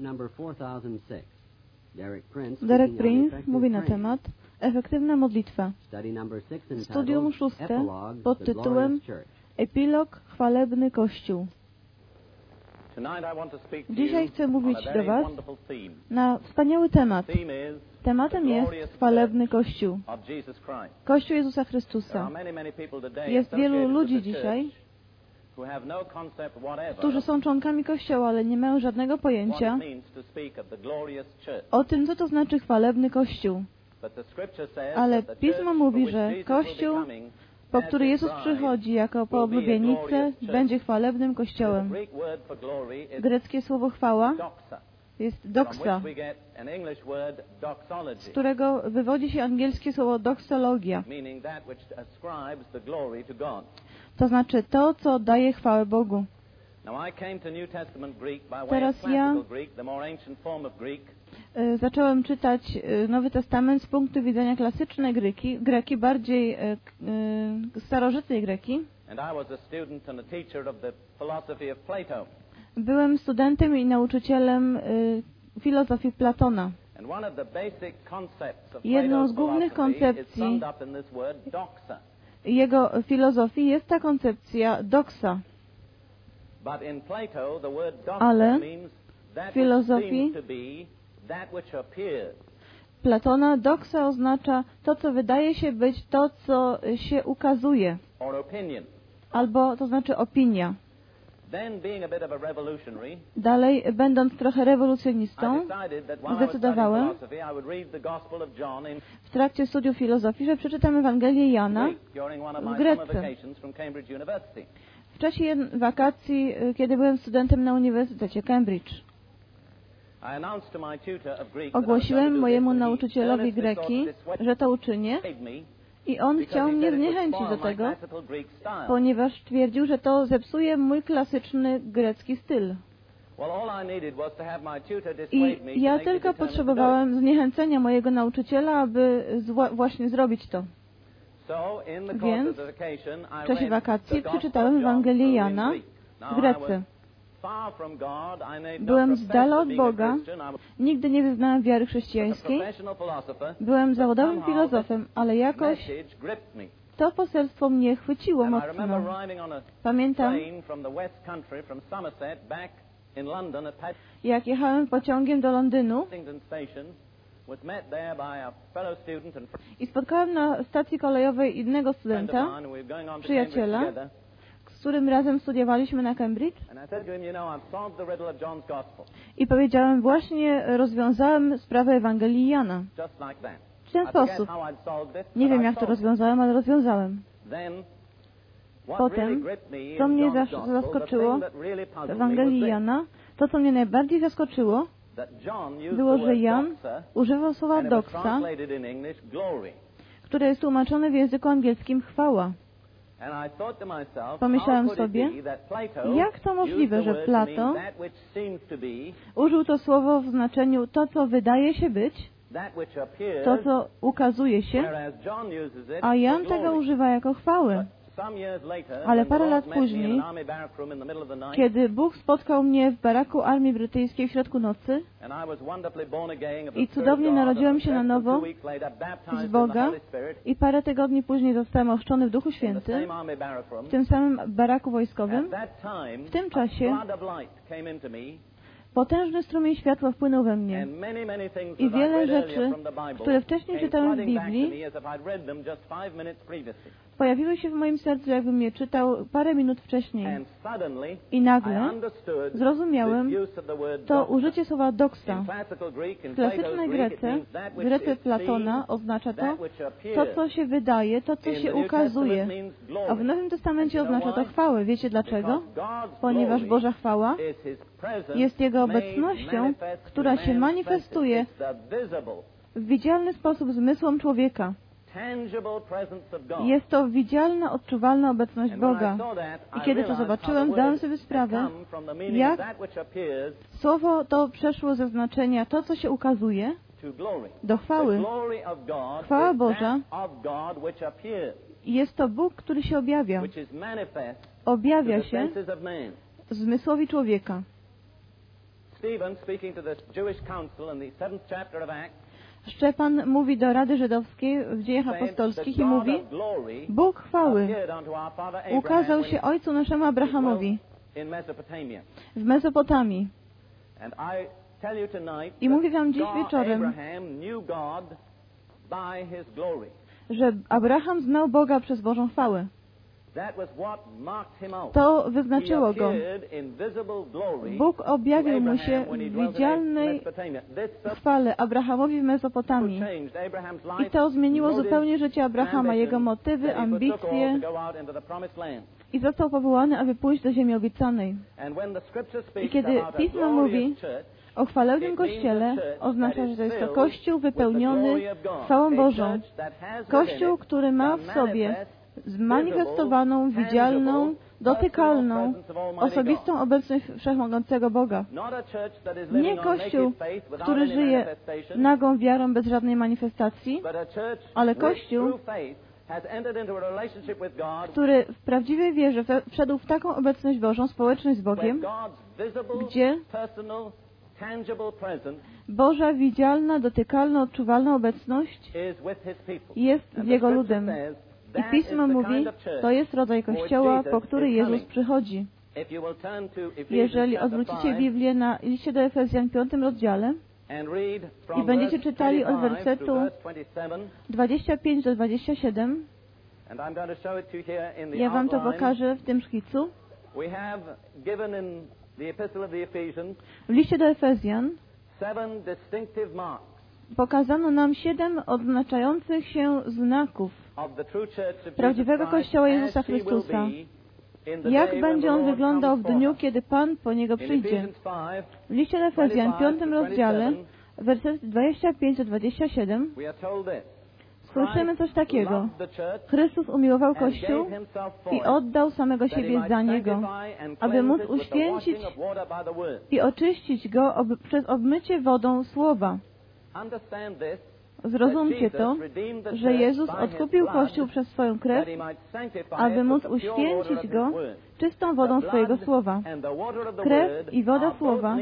Number 4006. Derek Prince, mówi na temat efektywna modlitwa. Study number six entitled Studium szóste Epilogue, pod tytułem. Epilog Chwalebny Kościół. Tonight I want to speak to Dzisiaj you chcę mówić a do Was wonderful theme. na wspaniały temat. Theme is Tematem jest chwalebny Kościół. Kościół Jezusa There Chrystusa. are many, many people today Jest wielu ludzi dzisiaj, którzy są członkami Kościoła, ale nie mają żadnego pojęcia o tym, co to znaczy chwalebny Kościół. Ale Pismo mówi, że Kościół, po który Jezus przychodzi jako po church. będzie chwalebnym Kościołem. Greckie słowo chwała jest word z którego wywodzi się angielskie słowo doxologia. To znaczy to, co daje chwałę Bogu. Teraz ja- E, Zacząłem czytać e, Nowy Testament z punktu widzenia klasycznej Greki, Greki bardziej e, starożytnej Greki. Byłem studentem i nauczycielem filozofii Platona. Jedną z głównych koncepcji- Jego filozofii jest ta koncepcja doxa Ale that filozofii-. Platona doxa oznacza to, co wydaje się być to, co się ukazuje, albo to znaczy opinia. Dalej, będąc trochę rewolucjonistą, zdecydowałem, w trakcie studiów filozofii, że przeczytam Ewangelię Jana w University. w czasie wakacji, y, kiedy byłem studentem na Uniwersytecie Cambridge. Ogłosiłem mojemu nauczycielowi greki, że to uczynię i on chciał mnie zniechęcić do tego, ponieważ twierdził, że to zepsuje mój klasyczny grecki styl. I ja tylko potrzebowałem zniechęcenia mojego nauczyciela, aby właśnie zrobić to. Więc W czasie wakacji przeczytałem Ewangelię Jana w Grece. Byłem z dala od Boga, nigdy nie wyznałem wiary chrześcijańskiej, byłem zawodowym filozofem, ale jakoś to poselstwo mnie chwyciło mocno. Pamiętam, jak jechałem pociągiem do Londynu i spotkałem na stacji kolejowej innego studenta, przyjaciela. Z którym razem studiowaliśmy na Cambridge I powiedziałem, właśnie rozwiązałem sprawę Ewangelii Jana. W ten sposób. Nie wiem, jak to rozwiązałem, ale rozwiązałem. Potem, co mnie zaskoczyło W Ewangelii Jana, to co mnie najbardziej zaskoczyło, było, że Jan używał słowa glory. które jest tłumaczone w języku angielskim chwała. Pomyślałem sobie, jak to możliwe, że Plato Użył to słowo w znaczeniu to, co wydaje się być, to, co ukazuje się, a Jan tego używa jako chwałę. Ale parę lat później, Kiedy Bóg spotkał mnie w baraku armii brytyjskiej w środku nocy I cudownie narodziłem się na nowo z Boga i parę tygodni później zostałem ochrzczony w Duchu Świętym w tym samym baraku wojskowym. W tym czasie Potężny strumień światła wpłynął we mnie. I wiele rzeczy, które wcześniej czytałem w Biblii, pojawiły się w moim sercu, jakbym je czytał parę minut wcześniej. I nagle zrozumiałem to użycie słowa in W klasycznej Grece, Grece Platona oznacza to, to co się wydaje, to co się ukazuje. A w. Nowym Testamencie oznacza to chwałę. Wiecie dlaczego? Ponieważ Boża chwała jest Jego obecnością, która się manifestuje w widzialny sposób zmysłom człowieka. Jest to widzialna, odczuwalna obecność Boga. I kiedy to zobaczyłem, word sobie sprawę, jak Słowo to przeszło ze znaczenia to, co się ukazuje, do chwały. Chwała Boża jest to Bóg, który się objawia. Objawia się zmysłowi człowieka. Stephen, speaking to the Jewish council in the seventh chapter of Acts, Szczepan mówi do Rady Żydowskiej w dziejach saying, "The apostolskich i mówi, Bóg chwały ukazał się ojcu naszemu Abrahamowi w Mezopotamii. And I mówię wam dziś wieczorem, że Abraham znał Boga przez Bożą chwałę. To wyznaczyło go. Bóg objawił mu się w widzialnej chwale Abrahamowi w Abraham's I to zmieniło zupełnie życie Abrahama, jego motywy, ambicje i został powołany, aby pójść do ziemi obiecanej. I kiedy Pismo mówi o chwalebnym Kościele, oznacza, że to jest to Kościół wypełniony chwałą Bożą. Kościół, który ma w sobie zmanifestowaną, widzialną, dotykalną, osobistą obecność Wszechmogącego Boga. Nie Kościół, który żyje nagą wiarą bez żadnej manifestacji, ale Kościół, który w prawdziwej wierze wszedł w taką obecność Bożą, społeczność z Bogiem, gdzie Boża widzialna, dotykalna, odczuwalna obecność jest z Jego ludem. I Pismo mówi, to jest rodzaj Kościoła, po który Jezus przychodzi. Jeżeli odwrócicie Biblię na liście do Efezjan w 5 rozdziale, i będziecie czytali od wersetu 25 do 27, ja Wam to pokażę w tym szkicu. W liście do Efezjan seven distinctive marks pokazano nam siedem odznaczających się znaków. Prawdziwego Kościoła Jezusa Chrystusa. Jak będzie on wyglądał w dniu, kiedy Pan po niego przyjdzie? Ephesians 5, W liście do Efezjan, 5 rozdziale, 27, wersety 25 do 27, we are told this. słyszymy coś takiego. Chrystus umiłował Kościół i oddał samego siebie za Niego aby móc uświęcić i oczyścić go ob przez obmycie wodą Słowa. Zrozumcie to, że Jezus odkupił Kościół przez swoją krew, aby móc uświęcić go czystą wodą swojego Słowa. Krew i woda Słowa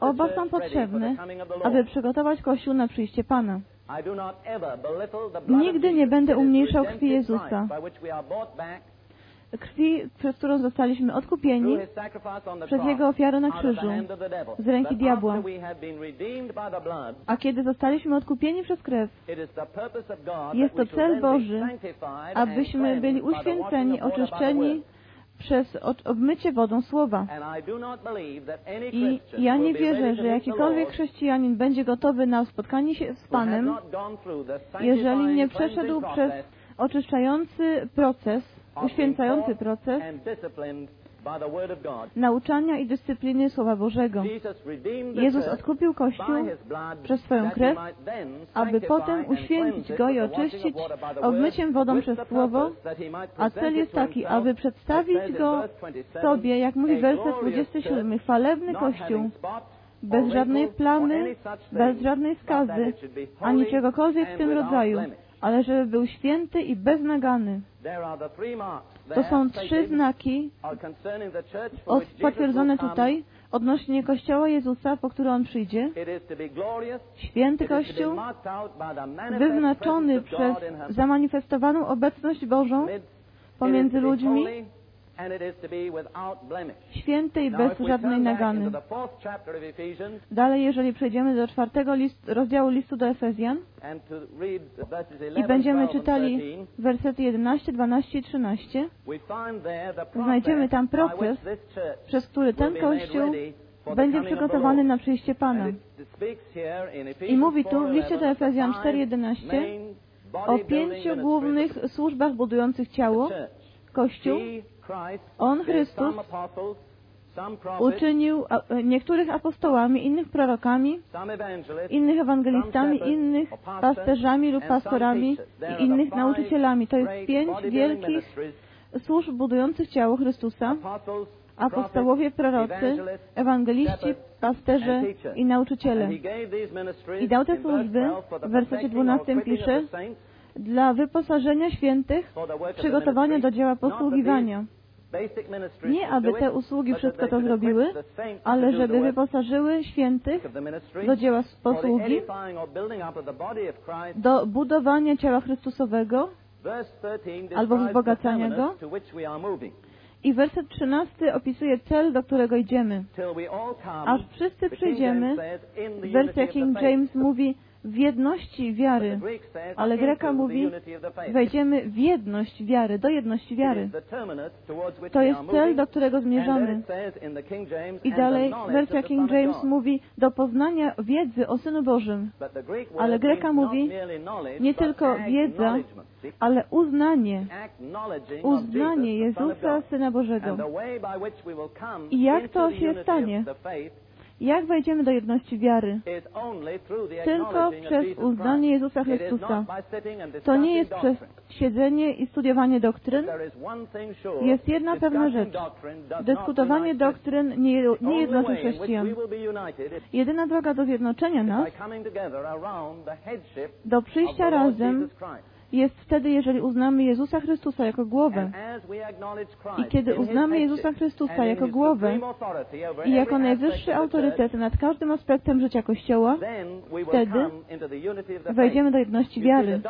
Oba są potrzebne, aby przygotować Kościół na przyjście Pana. Nigdy nie będę umniejszał krwi Jezusa. Krwi, przez którą zostaliśmy odkupieni przez Jego ofiarę na krzyżu z ręki diabła. A kiedy zostaliśmy odkupieni przez krew, Jest to cel Boży, abyśmy byli uświęceni, oczyszczeni przez obmycie wodą Słowa. I ja nie wierzę, że jakikolwiek chrześcijanin będzie gotowy na spotkanie się z Panem, jeżeli nie przeszedł przez oczyszczający proces, uświęcający proces nauczania i dyscypliny Słowa Bożego. Jezus odkupił Kościół przez swoją krew, aby potem uświęcić go i oczyścić obmyciem wodą przez Słowo, a cel jest taki, aby przedstawić go verse 27, sobie, jak mówi werset glorious 27, church, chwalebny Kościół, bez żadnej plamy, bez żadnej skazy, ani czegokolwiek w tym rodzaju. Ale żeby był święty i beznagany. To są trzy znaki potwierdzone tutaj odnośnie Kościoła Jezusa, po który On przyjdzie. Święty Kościół, wyznaczony przez zamanifestowaną obecność Bożą pomiędzy ludźmi, święty i bez żadnej nagany. Dalej, jeżeli przejdziemy do czwartego list, rozdziału listu do Efezjan and to read the verses 11, i będziemy 12 and czytali 13, wersety 11, 12 i 13, we find there the Znajdziemy tam proces, przez który ten Kościół będzie przygotowany na przyjście Pana. I mówi tu w liście do 4:11 Efezjan five 4:11 main body o pięciu głównych służbach budujących ciało. Kościół On, Chrystus, uczynił e, niektórych apostołami, innych prorokami, innych ewangelistami, innych pasterzami lub pastorami i innych nauczycielami. To jest pięć wielkich służb budujących ciało Chrystusa. Apostołowie, prorocy, ewangeliści, pasterze i nauczyciele. I dał te służby, 12 for the w wersecie perfecting 12 or equipping of pisze, dla wyposażenia świętych, przygotowania do dzieła posługiwania. Nie aby te usługi wszystko to zrobiły, ale żeby wyposażyły świętych do dzieła posługi, do budowania ciała Chrystusowego albo wzbogacania go. I werset 13 opisuje cel, do którego idziemy. Aż wszyscy przyjdziemy, wersja King James mówi, w jedności wiary, ale Greka mówi, wejdziemy w jedność wiary, do jedności wiary. To jest cel, do którego zmierzamy. I dalej wersja King James mówi, do poznania wiedzy o Synu Bożym. Ale Greka mówi, nie tylko wiedza, ale uznanie, uznanie Jezusa, Syna Bożego. I jak to się stanie? Jak wejdziemy do jedności wiary? Tylko przez uznanie Jezusa Chrystusa. To nie jest przez siedzenie i studiowanie doktryn. Jest jedna pewna rzecz. Dyskutowanie doktryn nie, nie jednoczy chrześcijan. Jedyna droga do zjednoczenia nas, do przyjścia razem jest wtedy, jeżeli uznamy Jezusa Chrystusa jako głowę. I kiedy uznamy Jezusa Chrystusa jako głowę i jako najwyższy autorytet nad każdym aspektem życia Kościoła, wtedy wejdziemy do jedności wiary.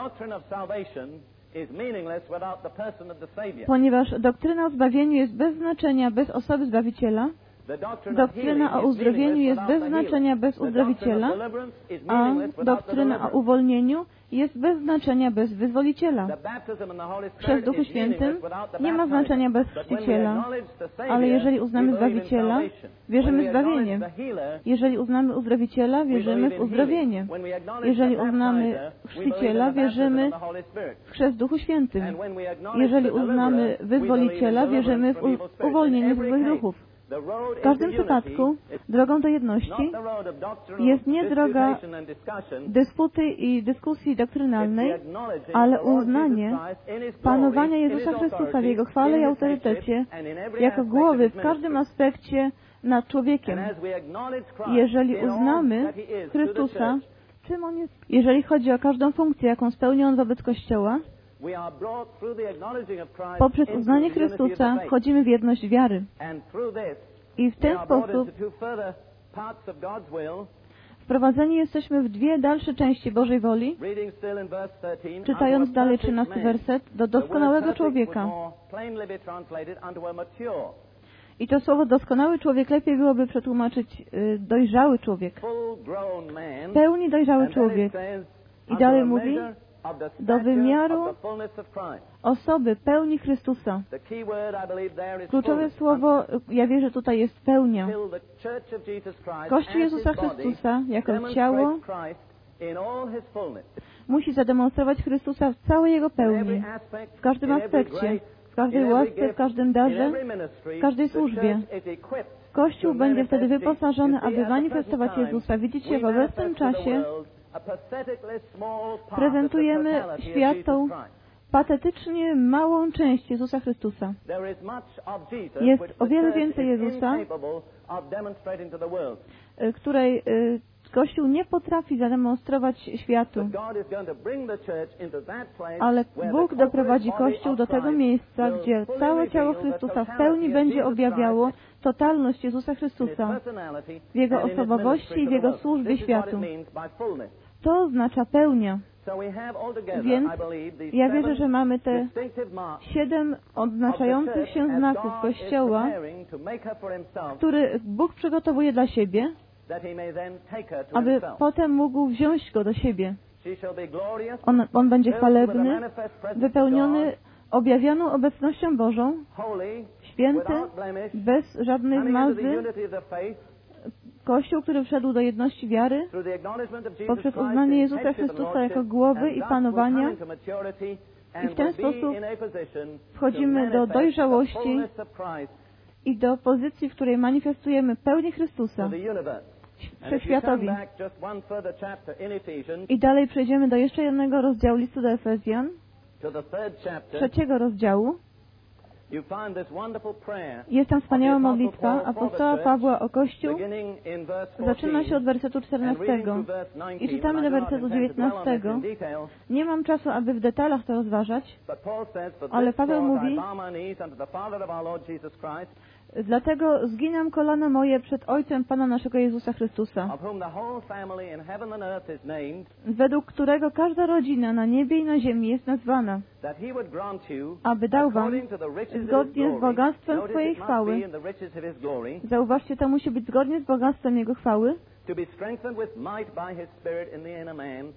Ponieważ doktryna o zbawieniu jest bez znaczenia bez osoby Zbawiciela, Doktryna o uzdrowieniu jest bez znaczenia bez uzdrowiciela, a doktryna o uwolnieniu jest bez znaczenia bez wyzwoliciela. Przez Duchu Świętym nie ma znaczenia bez chrzciciela, ale jeżeli uznamy Zbawiciela, wierzymy w zbawienie. Jeżeli uznamy uzdrowiciela, wierzymy w uzdrowienie. Jeżeli uznamy chrzciciela, wierzymy w chrzest Duchu Świętym. Jeżeli uznamy wyzwoliciela, wierzymy w uwolnienie z złych duchów. W każdym przypadku drogą do jedności jest nie droga dysputy i dyskusji doktrynalnej, ale uznanie panowania Jezusa Chrystusa w Jego chwale i autorytecie jako głowy w każdym aspekcie nad człowiekiem. Jeżeli uznamy Chrystusa, czym On jest, jeżeli chodzi o każdą funkcję, jaką spełni On wobec Kościoła, Poprzez uznanie Chrystusa wchodzimy w jedność wiary. I w ten sposób wprowadzeni jesteśmy w dwie dalsze części Bożej woli, czytając dalej 13 werset, do doskonałego człowieka. I to słowo doskonały człowiek lepiej byłoby przetłumaczyć y, dojrzały człowiek. Pełni dojrzały człowiek. I dalej mówi, do wymiaru osoby pełni Chrystusa. Kluczowe słowo, ja wierzę, tutaj jest pełnia. Kościół Jezusa Chrystusa jako ciało musi zademonstrować Chrystusa w całej Jego pełni, w każdym aspekcie, w każdej łasce, w każdym darze, w każdej służbie. Kościół będzie wtedy wyposażony, aby manifestować Jezusa. Widzicie, w obecnym czasie prezentujemy światu patetycznie małą część Jezusa Chrystusa. Jest o wiele więcej Jezusa, y, której y, Kościół nie potrafi zademonstrować światu. Ale Bóg doprowadzi Kościół do tego miejsca, gdzie całe ciało Chrystusa w pełni będzie objawiało totalność Jezusa Chrystusa w Jego osobowości i w Jego służbie światu. To oznacza pełnia. Więc ja wierzę, że mamy te siedem odznaczających się znaków Kościoła, który Bóg przygotowuje dla siebie, aby potem mógł wziąć go do siebie. On, on będzie chwalebny, wypełniony objawioną obecnością Bożą, święty, bez żadnej mazy, Kościół, który wszedł do jedności wiary poprzez uznanie Jezusa Chrystusa jako głowy i panowania i w ten sposób wchodzimy do dojrzałości i do pozycji, w której manifestujemy pełnię Chrystusa wszechświatowi. I dalej przejdziemy do jeszcze jednego rozdziału listu do Efezjan, trzeciego rozdziału. Jest tam wspaniała modlitwa apostoła Pawła o Kościół. beginning in verse 14 Zaczyna się od wersetu and 14 reading through verse 19. i czytamy do wersetu intend to dwell on this 19. in detail, Nie mam czasu, aby w detalach to rozważać, but Paul says, "For Ale Paweł mówi- dlatego zginam kolana moje przed Ojcem Pana naszego Jezusa Chrystusa, według którego każda rodzina na niebie i na ziemi jest nazwana, aby dał wam, zgodnie z bogactwem swojej chwały, zauważcie, to musi być zgodnie z bogactwem Jego chwały, to be strengthened with might by his Spirit in the inner man.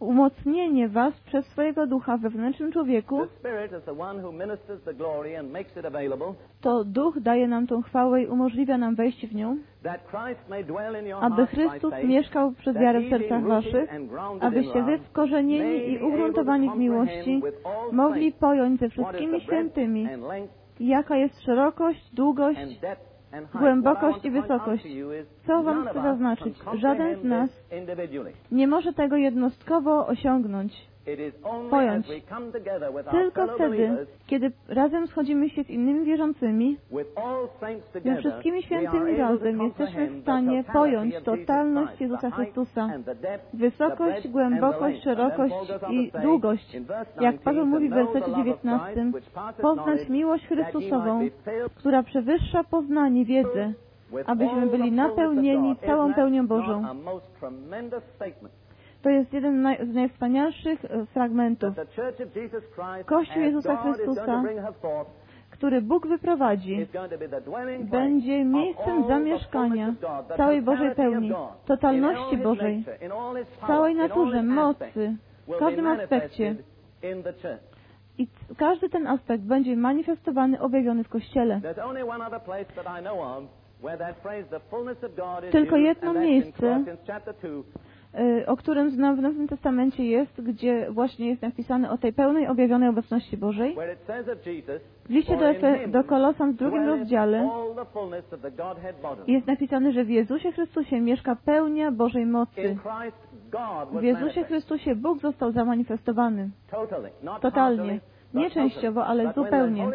Umocnienie was przez swojego ducha we wewnętrznym człowieku, to duch daje nam tą chwałę i umożliwia nam wejście w nią, aby Chrystus mieszkał przez wiarę w sercach waszych, abyście wy wkorzenieni i ugruntowani w miłości mogli pojąć ze wszystkimi świętymi, jaka jest szerokość, długość, głębokość I wysokość. Co wam chcę zaznaczyć? Żaden z nas nie może tego jednostkowo osiągnąć. Pojąć. Tylko wtedy, kiedy razem schodzimy się z innymi wierzącymi, ze wszystkimi świętymi razem jesteśmy w stanie pojąć totalność Jezusa Chrystusa, wysokość, głębokość, szerokość i długość. Jak 19, Paweł mówi w wersecie the love of 19, Christ, which passeth poznać miłość Chrystusową, która przewyższa poznanie, wiedzę, with abyśmy byli napełnieni całą pełnią Bożą. To jest jeden naj- z najwspanialszych e, fragmentów, Kościół Jezusa Chrystusa który Bóg wyprowadzi, będzie miejscem zamieszkania całej Bożej pełni, totalności Bożej, całej naturze, mocy, w każdym aspekcie. I każdy ten aspekt będzie manifestowany, objawiony w Kościele. Tylko jedno miejsce. Colossians chapter 2, y, o którym znam w Nowym Testamencie jest, gdzie właśnie jest napisane o tej pełnej objawionej obecności Bożej. W liście do, "For in Efe, do Kolosan w drugim rozdziale all the fullness of the Godhead bodily." jest napisane, że w Jezusie Chrystusie mieszka pełnia Bożej mocy. W Jezusie. Chrystusie Bóg został zamanifestowany. Totalnie. Nie częściowo, ale zupełnie.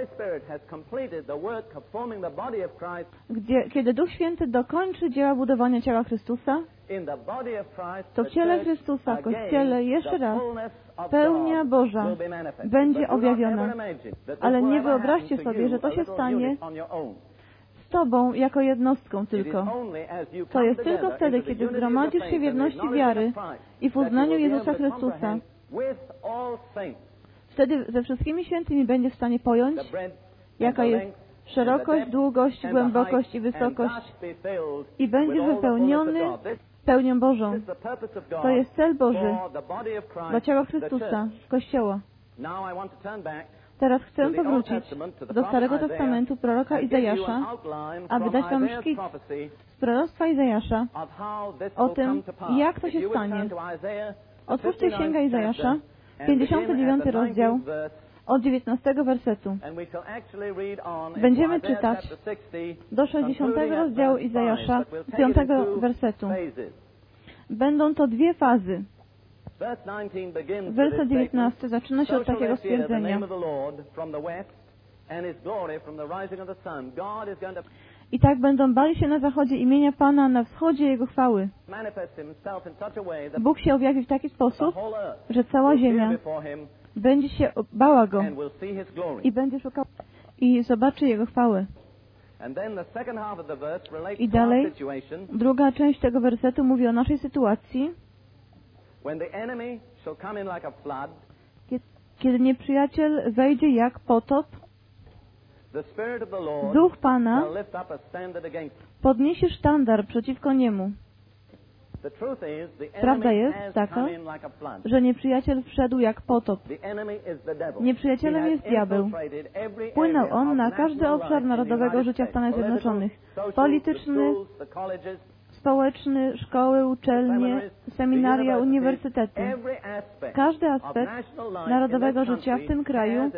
Gdzie, kiedy Duch Święty dokończy dzieła budowania ciała Chrystusa, to w ciele Chrystusa, w Kościele, jeszcze raz, pełnia Boża będzie objawiona. Ale nie wyobraźcie sobie, że to się stanie z Tobą jako jednostką tylko. To jest tylko wtedy, kiedy zgromadzisz się w jedności wiary i w uznaniu Jezusa Chrystusa. Wtedy ze wszystkimi świętymi będziesz w stanie pojąć, jaka jest szerokość, długość, głębokość i wysokość i the wypełniony pełnią Bożą. To jest cel Boży dla ciała Chrystusa. Kościoła. Teraz chcę powrócić do Starego Testamentu proroka Izajasza, aby dać wam szkic z proroctwa Izajasza. o tym, jak to się stanie. Otwórzcie 59th Księgę Izajasza, chapter, and begin 59 at the rozdział, 19th verse, od 19 wersetu. Będziemy czytać chapter 60, do 60 concluding at rozdziału Izajasza, 5, but we'll z take it in 5 two wersetu. Będą to dwie fazy. Verse 19 begins with Werset this 19 statement, zaczyna się od takiego stwierdzenia. I tak będą bali się na zachodzie imienia Pana, na wschodzie Jego chwały. Bóg się objawi w taki sposób, że cała ziemia będzie się bała Go. I będzie i zobaczy Jego chwały. I dalej druga część tego wersetu mówi o naszej sytuacji, kiedy nieprzyjaciel wejdzie jak potop, Duch Pana podniesie sztandar przeciwko niemu, The truth is, the Prawda jest taka, że nieprzyjaciel wszedł jak potop. Nieprzyjacielem jest diabeł. area on na każdy obszar narodowego życia w States. Stanach Zjednoczonych. Polityczny, społeczny, szkoły, uczelnie, seminaria, uniwersytety. Każdy aspekt narodowego życia w tym kraju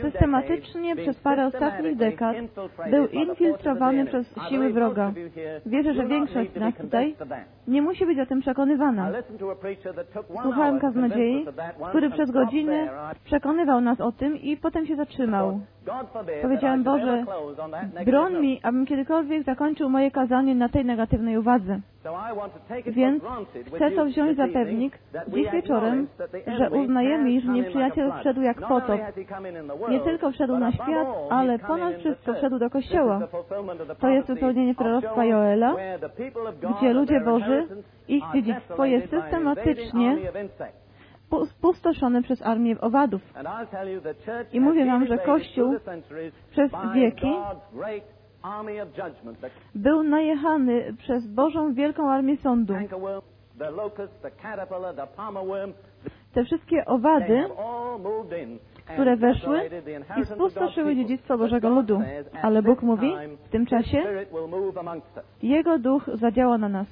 systematycznie przez parę ostatnich dekad był infiltrowany przez siły wroga. Wierzę, że większość z nas tutaj nie musi być o tym przekonywana. Słuchałem kaznodziei, który przez godzinę przekonywał nas o tym i potem się zatrzymał. Powiedziałem, Boże, broń mi, abym kiedykolwiek zakończył moje kazanie na tej negatywnej uwadze. Więc chcę to wziąć za pewnik dziś wieczorem, że uznajemy, iż nieprzyjaciel wszedł jak potop. Nie tylko wszedł na świat, ale ponad wszystko wszedł do Kościoła. To jest wypełnienie proroctwa Joela, gdzie ludzie Boży, ich dziedzictwo jest systematycznie spustoszony przez armię owadów. I mówię Wam, że Kościół przez wieki był najechany przez Bożą wielką armię sądu. Te wszystkie owady, które weszły i spustoszyły dziedzictwo Bożego ludu. Ale Bóg mówi, w tym czasie Jego duch zadziała na nas.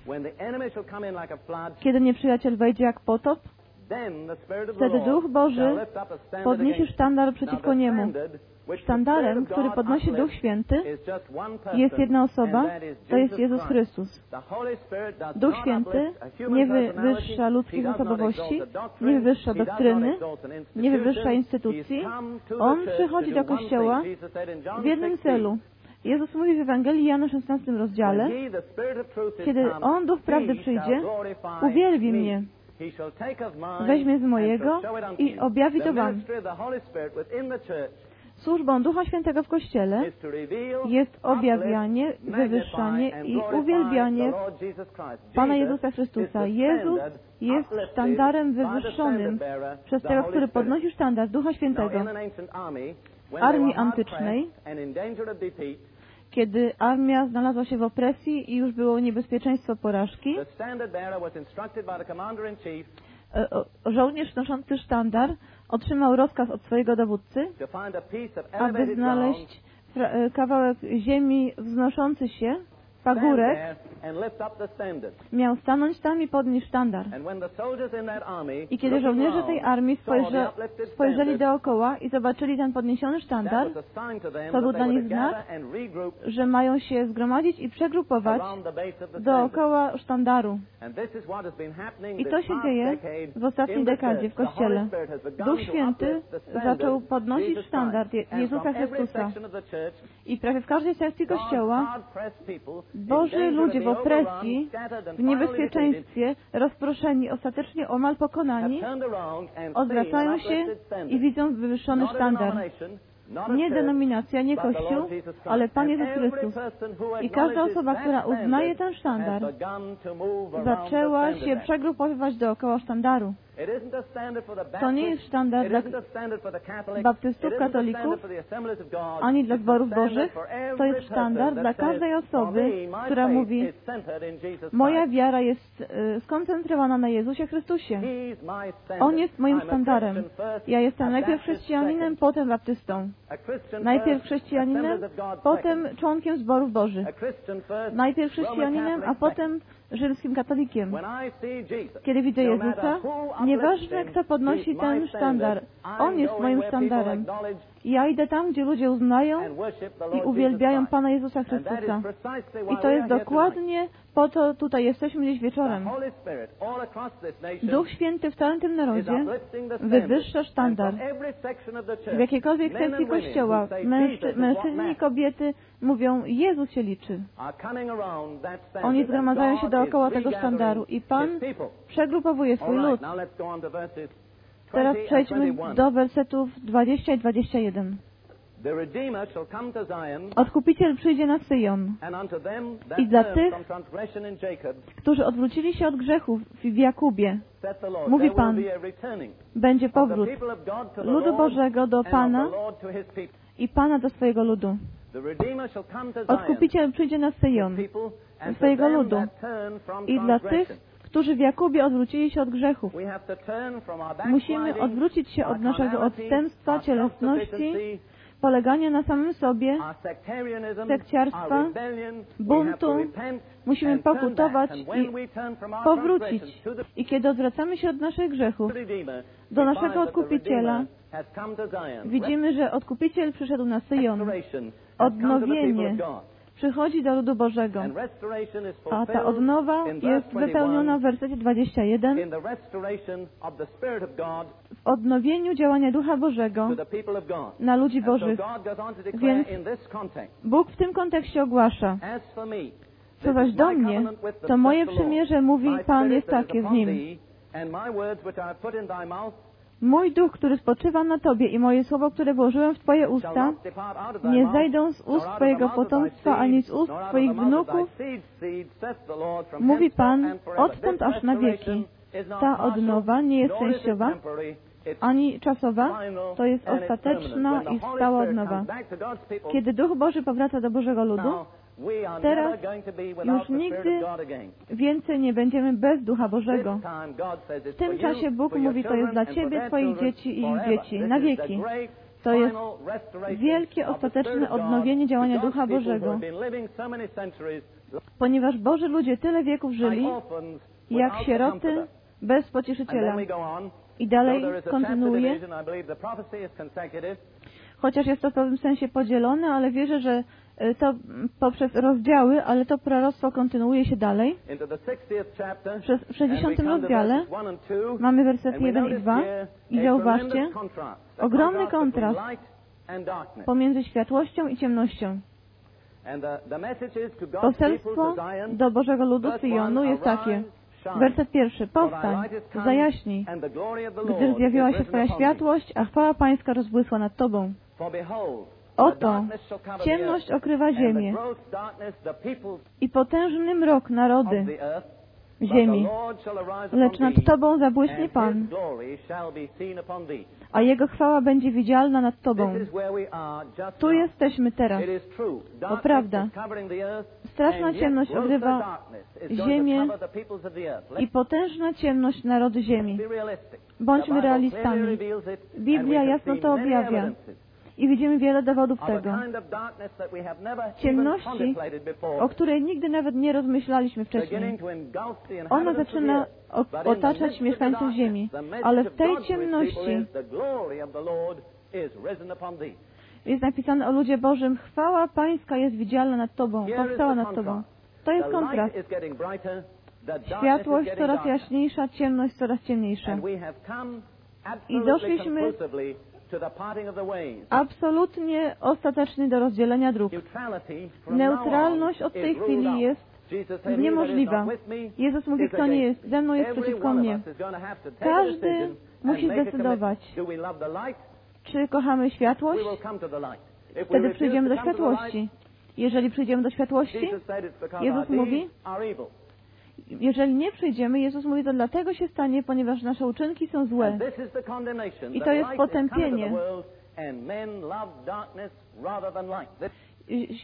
Kiedy nieprzyjaciel wejdzie jak potop, wtedy Duch Boży podniesie sztandar przeciwko niemu. Sztandarem, który podnosi Duch Święty, jest jedna osoba, to jest Jezus Chrystus. Duch Święty nie wywyższa ludzkich osobowości, nie wywyższa doktryny, nie wywyższa instytucji. On przychodzi do Kościoła w jednym celu. Jezus mówi w Ewangelii Jana 16 rozdziale, kiedy On, Duch Prawdy przyjdzie, uwielbi mnie, weźmie z mojego i objawi to Wam. Służbą Ducha Świętego w Kościele jest objawianie, wywyższanie i uwielbianie Pana Jezusa Chrystusa. Jezus jest sztandarem wywyższonym przez tego, który podnosi sztandar Ducha Świętego. W armii antycznej, kiedy armia znalazła się w opresji i już było niebezpieczeństwo porażki, żołnierz noszący sztandar otrzymał rozkaz od swojego dowódcy, aby znaleźć kawałek ziemi wznoszący się, pagórek, miał stanąć tam i podnieść sztandar. I kiedy żołnierze tej armii spojrze, spojrzeli dookoła i zobaczyli ten podniesiony sztandar, to był dla nich znak, że mają się zgromadzić i przegrupować dookoła sztandaru. I to się dzieje w ostatniej dekadzie w Kościele. Duch Święty zaczął podnosić sztandar Jezusa Chrystusa. I prawie w każdej sekcji Kościoła Boży ludzie w opresji, w niebezpieczeństwie, rozproszeni, ostatecznie omal pokonani, odwracają się i widzą wywyższony sztandar. Nie denominacja, nie Kościół, ale Pan Jezus Chrystus. I każda osoba, która uznaje ten sztandar, zaczęła się przegrupowywać dookoła sztandaru. To nie jest sztandar dla baptystów, katolików, ani dla zborów bożych. To jest sztandar dla każdej osoby, która mówi, moja wiara jest y, skoncentrowana na Jezusie Chrystusie. On jest moim sztandarem. Ja jestem najpierw chrześcijaninem, potem baptystą. Najpierw chrześcijaninem, potem członkiem zborów bożych. Najpierw chrześcijaninem, a potem rzymskim katolikiem. Kiedy widzę Jezusa, nieważne kto podnosi ten sztandar, On jest moim sztandarem. Ja idę tam, gdzie ludzie uznają i uwielbiają Pana Jezusa Chrystusa. I to jest dokładnie po to tutaj jesteśmy dziś wieczorem. Duch Święty w całym tym narodzie wywyższa sztandar. W jakiejkolwiek sekcji Kościoła mężczyźni i kobiety mówią, Jezus się liczy. Oni zgromadzają się dookoła tego sztandaru i Pan przegrupowuje swój lud. Teraz przejdźmy do wersetów 20 i 21. Odkupiciel przyjdzie na Syjon i dla tych, którzy odwrócili się od grzechów w Jakubie, mówi Pan, będzie powrót ludu Bożego do Pana i Pana do swojego ludu. Odkupiciel przyjdzie na Syjon, do swojego ludu i dla tych, którzy w Jakubie odwrócili się od grzechów. Musimy odwrócić się od naszego odstępstwa, cielesności, polegania na samym sobie, sekciarstwa, buntu. Musimy pokutować i powrócić. I kiedy odwracamy się od naszych grzechów do naszego Odkupiciela, widzimy, że Odkupiciel przyszedł na Syjon. Odnowienie, przychodzi do ludu Bożego. A ta odnowa jest 21 wypełniona w wersecie 21 in the restoration of the Spirit of God w odnowieniu działania Ducha Bożego na ludzi Bożych. Więc Bóg w tym kontekście ogłasza, co zaś do mnie, to moje przymierze, mówi Pan, jest takie z nim. Mój duch, który spoczywa na Tobie i moje słowo, które włożyłem w Twoje usta, nie zajdą z ust Twojego potomstwa, ani z ust Twoich wnuków, mówi Pan, odtąd aż na wieki. Ta odnowa nie jest częściowa, ani czasowa, to jest ostateczna i stała odnowa. Kiedy Duch Boży powraca do Bożego ludu, teraz już nigdy więcej nie będziemy bez Ducha Bożego. W tym czasie Bóg mówi, to jest dla Ciebie, Twoich dzieci i ich dzieci, na wieki. To jest wielkie, ostateczne odnowienie działania Ducha Bożego. Ponieważ Boży ludzie tyle wieków żyli, jak sieroty, bez pocieszyciela. I dalej kontynuuje, chociaż jest to w pewnym sensie podzielone, ale wierzę, że to mm, poprzez rozdziały, ale to proroctwo kontynuuje się dalej. into the 60th chapter. Przez- w and we 60 come to rozdziale verses 1 and 2, Mamy and wersety we 1 i notice 2 here i zauważcie ogromny kontrast pomiędzy światłością i ciemnością. To Poselstwo to do Bożego ludu Syjonu jest takie. "Arise, shine, Werset pierwszy. Powstań, zajaśnij, gdyż zjawiła się Twoja światłość, a chwała Pańska rozbłysła nad Tobą. Oto, ciemność okrywa ziemię i potężny mrok narody ziemi. Lecz nad Tobą zabłyśnie Pan, a Jego chwała będzie widzialna nad Tobą. Tu jesteśmy teraz. Darkness prawda. Straszna ciemność ogrywa ziemię to i potężna ciemność narody ziemi. Bądźmy realistami. Biblia jasno to objawia. I widzimy wiele dowodów tego. Ciemności, o której nigdy nawet nie rozmyślaliśmy wcześniej. Ona zaczyna otaczać mieszkańców ziemi. Ale w tej ciemności jest napisane o ludzie Bożym, chwała Pańska jest widzialna nad Tobą, powstała nad Tobą. To jest kontrast. Światłość coraz jaśniejsza, ciemność coraz ciemniejsza. I doszliśmy Absolutnie ostateczny do rozdzielenia dróg. Neutralność od tej chwili jest Jesus said, "He that is niemożliwa. Jezus mówi, kto nie jest ze mną, jest przeciwko mnie. Każdy musi zdecydować. Czy kochamy światłość? Wtedy przyjdziemy do światłości. Jeżeli przyjdziemy do światłości, Jezus mówi. Jeżeli nie przyjdziemy, Jezus mówi, to dlatego się stanie, ponieważ nasze uczynki są złe. I to jest potępienie.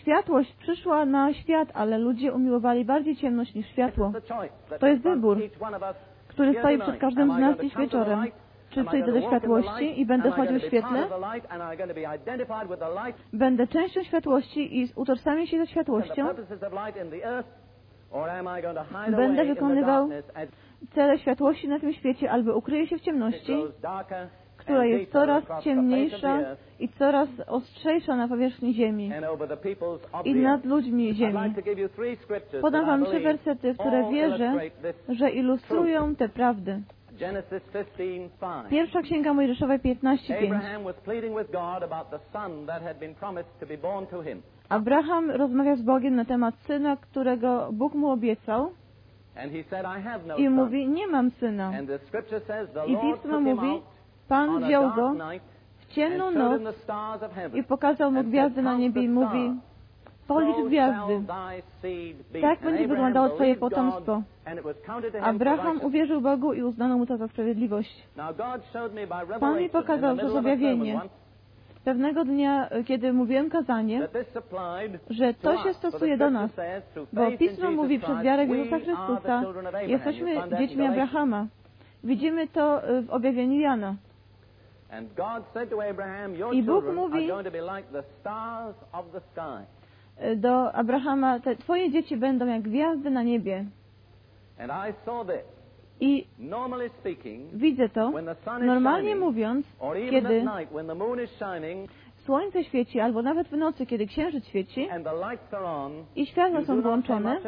Światłość przyszła na świat, ale ludzie umiłowali bardziej ciemność niż światło, To jest wybór, który stoi przed każdym z nas dziś wieczorem. Czy przyjdę do światłości i będę chodził świetle? Będę częścią światłości i utożsamię się ze światłością? Będę wykonywał Cele światłości na tym świecie albo ukryje się w ciemności, która jest coraz ciemniejsza i coraz ostrzejsza na powierzchni ziemi i nad ludźmi ziemi. Podam Wam trzy wersety, w które wierzę, że ilustrują te prawdy. Genesis 15:5. Pierwsza Księga Mojżeszowej 15:5. Abraham rozmawia z Bogiem na temat syna, którego Bóg mu obiecał I no mówi, nie mam syna. I Pismo mówi, Pan wziął go w ciemną noc i pokazał mu gwiazdy na "Count niebie i mówi, policz gwiazdy. shall thy seed be." Tak będzie wyglądało Twoje potomstwo. Abraham uwierzył Bogu i uznano mu to za sprawiedliwość. Pan mi pokazał przez objawienie, Pewnego dnia, e, kiedy mówiłem kazanie, że to się stosuje do nas, bo Pismo mówi przez wiarę w Jezusa Chrystusa, jesteśmy dziećmi. Abrahama. Widzimy to e, w objawieniu Jana. I Bóg mówi-. E, Do Abrahama, te, Twoje dzieci będą jak gwiazdy na niebie. I widzę to, normalnie mówiąc, kiedy słońce świeci, albo nawet w nocy, kiedy księżyc świeci i światła są włączone,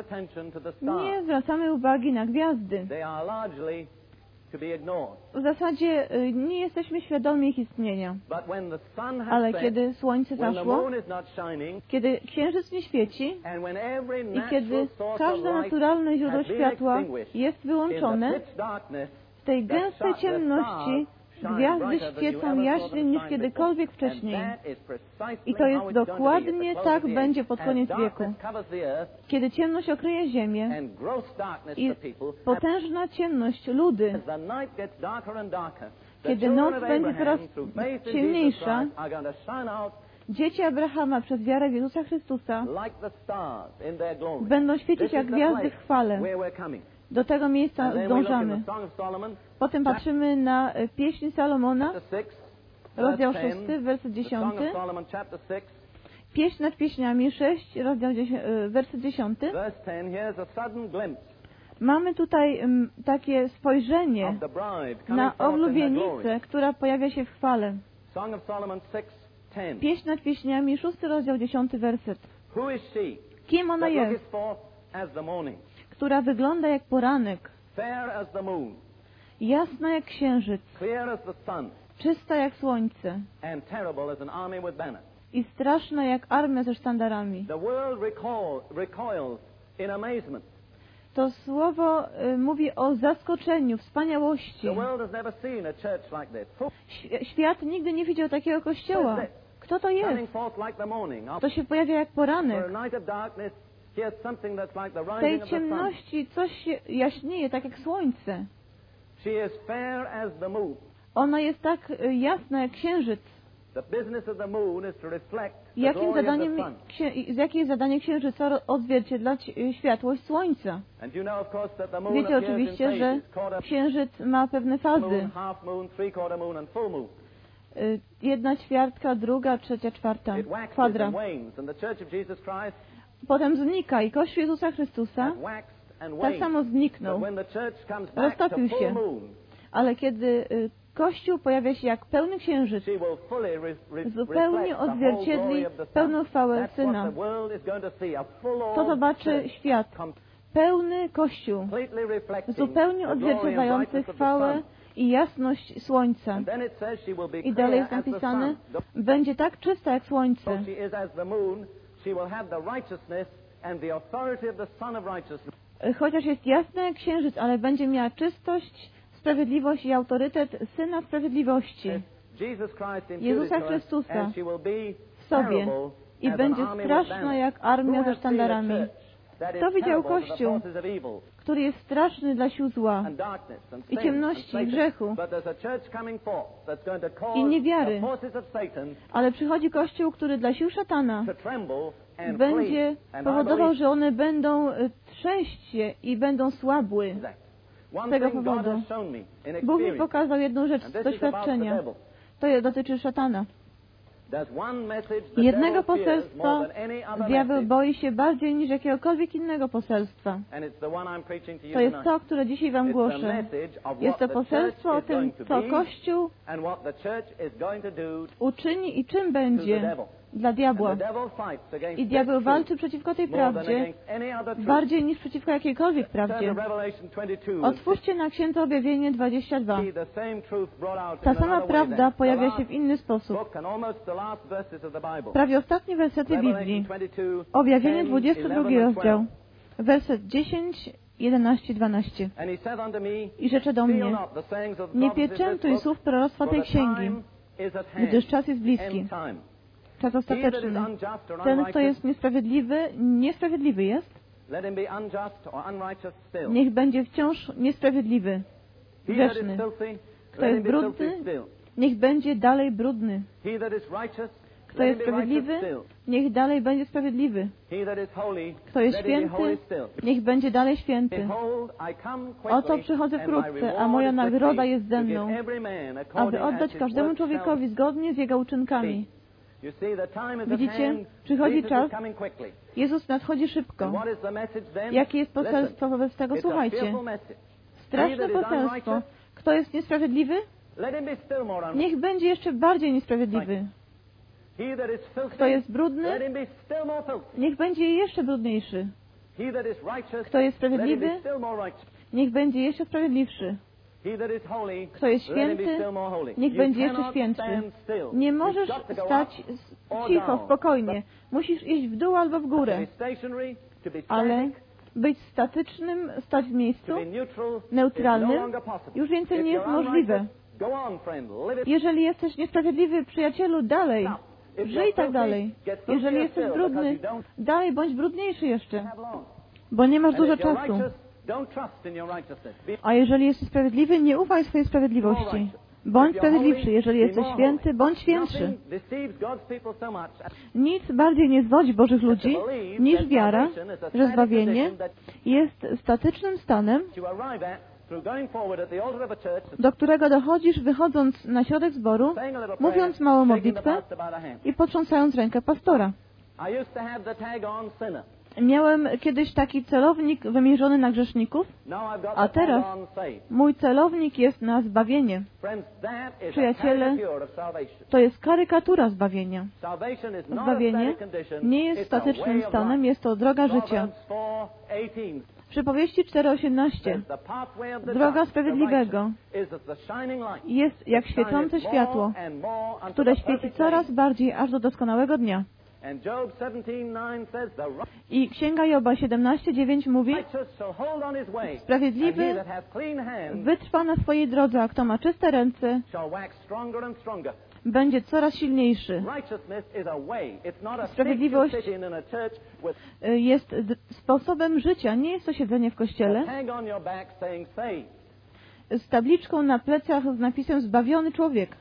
nie zwracamy uwagi na gwiazdy. W zasadzie y, nie jesteśmy świadomi ich istnienia. Ale kiedy słońce zaszło, kiedy księżyc nie świeci i kiedy każde naturalne źródło światła jest wyłączone, w tej gęstej ciemności gwiazdy świecą jaśniej niż kiedykolwiek wcześniej. I to jest dokładnie tak będzie pod koniec wieku. Kiedy ciemność okryje ziemię i potężna ciemność ludy, Kiedy noc będzie coraz ciemniejsza, dzieci Abrahama przez wiarę w Jezusa Chrystusa będą świecić jak gwiazdy w chwale. Do tego miejsca zdążamy. Potem patrzymy na e, pieśń Salomona, chapter 6, rozdział verse 6, 10. werset The Song 10. of Solomon, chapter 6, Pieśń nad pieśniami 6, rozdział 10, e, werset 10. verse 10. Here's a sudden glimpse Mamy tutaj em, takie spojrzenie na oblubienicę, która pojawia się w chwale. Song of Solomon 6, 10. Pieśń nad pieśniami 6, rozdział 10, werset. Kim ona jest, która wygląda jak poranek, jasna jak księżyc, czysta jak słońce i straszna jak armia ze sztandarami. To słowo y, mówi o zaskoczeniu, wspaniałości. Świat nigdy nie widział takiego kościoła. Kto to jest? To się pojawia jak poranek. W tej ciemności coś się jaśnieje, tak jak słońce. Ona jest tak y, jasna jak księżyc. Jakim zadaniem, jakie zadanie księżyca odzwierciedlać y, światłość słońca? Wiecie oczywiście, że księżyc ma pewne fazy. Y, Jedna ćwiartka, druga, trzecia, czwarta, kwadra. Potem znika i Kościół Jezusa Chrystusa tak samo zniknął. Roztopił się. Ale kiedy y, Kościół pojawia się jak pełny księżyc, zupełnie odzwierciedli pełną chwałę Syna. to zobaczy świat. Pełny Kościół, zupełnie odzwierciedlający chwałę i jasność słońca. I dalej jest napisane, będzie tak czysta jak słońce. Chociaż jest jasna jak księżyc, ale będzie miała czystość, sprawiedliwość i autorytet Syna Sprawiedliwości. Jezusa Chrystusa w sobie i będzie straszna jak armia ze sztandarami. Widział to the Kościół? który jest straszny dla sił zła i ciemności i grzechu. I niewiary. Ale przychodzi Kościół, który dla sił szatana będzie powodował, że one będą y, trzęść się i będą słabły. One tego powodu. Bóg mi pokazał jedną rzecz z doświadczenia. To dotyczy szatana. There's one message the Jednego poselstwa diabeł boi się bardziej niż jakiegokolwiek innego poselstwa. to jest to, które dzisiaj Wam głoszę. Jest to poselstwo o tym, co Kościół uczyni i czym będzie. Dla diabła. I diabeł walczy przeciwko tej prawdzie bardziej niż przeciwko jakiejkolwiek prawdzie. to Revelation 22. Otwórzcie na Księdze Objawienie 22. See the same truth brought out Ta sama prawda pojawia się w inny sposób. Prawie ostatnie wersety Biblii. Revelation 22, Objawienie 10, 22 11 and rozdział. 12. Werset 10, 11, 12. And he said unto me, I rzecze do mnie, nie pieczętuj słów proroctwa tej księgi, gdyż czas jest bliski. Czas ostateczny. Ten, kto jest niesprawiedliwy, niesprawiedliwy jest, niech będzie wciąż niesprawiedliwy, grzeszny. Kto jest brudny, niech będzie dalej brudny. Kto jest sprawiedliwy, niech dalej będzie sprawiedliwy. Kto jest święty, niech będzie dalej święty. Oto przychodzę wkrótce, a moja nagroda jest ze mną, aby oddać każdemu człowiekowi zgodnie z jego uczynkami. Widzicie? Przychodzi czas. Jezus nadchodzi szybko. Jakie jest poselstwo wobec tego? Słuchajcie. Straszne poselstwo. Kto jest niesprawiedliwy? Niech będzie jeszcze bardziej niesprawiedliwy. Kto jest brudny, niech będzie jeszcze brudniejszy. Kto jest sprawiedliwy, niech będzie jeszcze sprawiedliwszy. Kto jest święty, niech będzie jeszcze świętszy. Nie możesz stać cicho, spokojnie. Musisz iść w dół albo w górę. Ale być statycznym, stać w miejscu, no neutralnym, już więcej nie jest możliwe. Jeżeli jesteś niesprawiedliwy, przyjacielu, dalej. Żyj tak dalej. Jeżeli jesteś brudny, dalej bądź brudniejszy jeszcze, bo nie masz dużo czasu. A jeżeli jesteś sprawiedliwy, nie ufaj swojej sprawiedliwości. Bądź sprawiedliwszy. Jeżeli jesteś święty, bądź świętszy. Nic bardziej nie zwodzi Bożych ludzi niż wiara, że zbawienie jest statycznym stanem, do którego dochodzisz wychodząc na środek zboru, mówiąc małą modlitwę i potrząsając rękę pastora. Miałem kiedyś taki celownik wymierzony na grzeszników. A teraz mój celownik jest na zbawienie. Przyjaciele. To jest karykatura zbawienia. Zbawienie nie jest statycznym stanem, jest to droga życia. Proverbs 4:18 Przypowieści 4.18 says, "The pathway of the Droga sprawiedliwego jest jak świecące światło, które świeci coraz day." bardziej aż do doskonałego dnia. And Job 17:9 says, "The I Księga Joba 17.9 mówi Sprawiedliwy wytrwa na swojej drodze, a kto ma czyste ręce, shall wax stronger and stronger." będzie coraz silniejszy. Sprawiedliwość Y, Jest sposobem życia, nie jest to siedzenie w kościele z tabliczką na plecach z napisem zbawiony człowiek.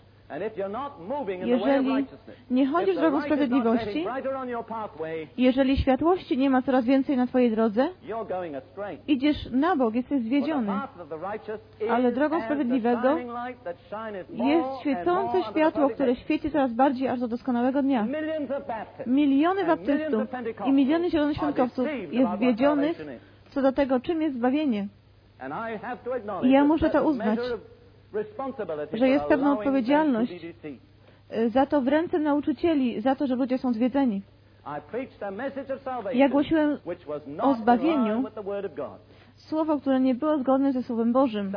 Jeżeli nie chodzisz drogą sprawiedliwości, jeżeli światłości nie ma coraz więcej na Twojej drodze, idziesz na bok, jesteś zwiedziony. Ale drogą sprawiedliwego Jest świecące światło, które świeci coraz bardziej aż do doskonałego dnia. Miliony baptystów i miliony zielonoświątkowców jest zwiedzionych co do tego, czym jest zbawienie. I ja muszę to uznać, że jest pewna odpowiedzialność. Y, Za to w ręce nauczycieli, za to, że ludzie są zwiedzeni. Ja głosiłem o zbawieniu. słowo, które nie było zgodne ze Słowem Bożym.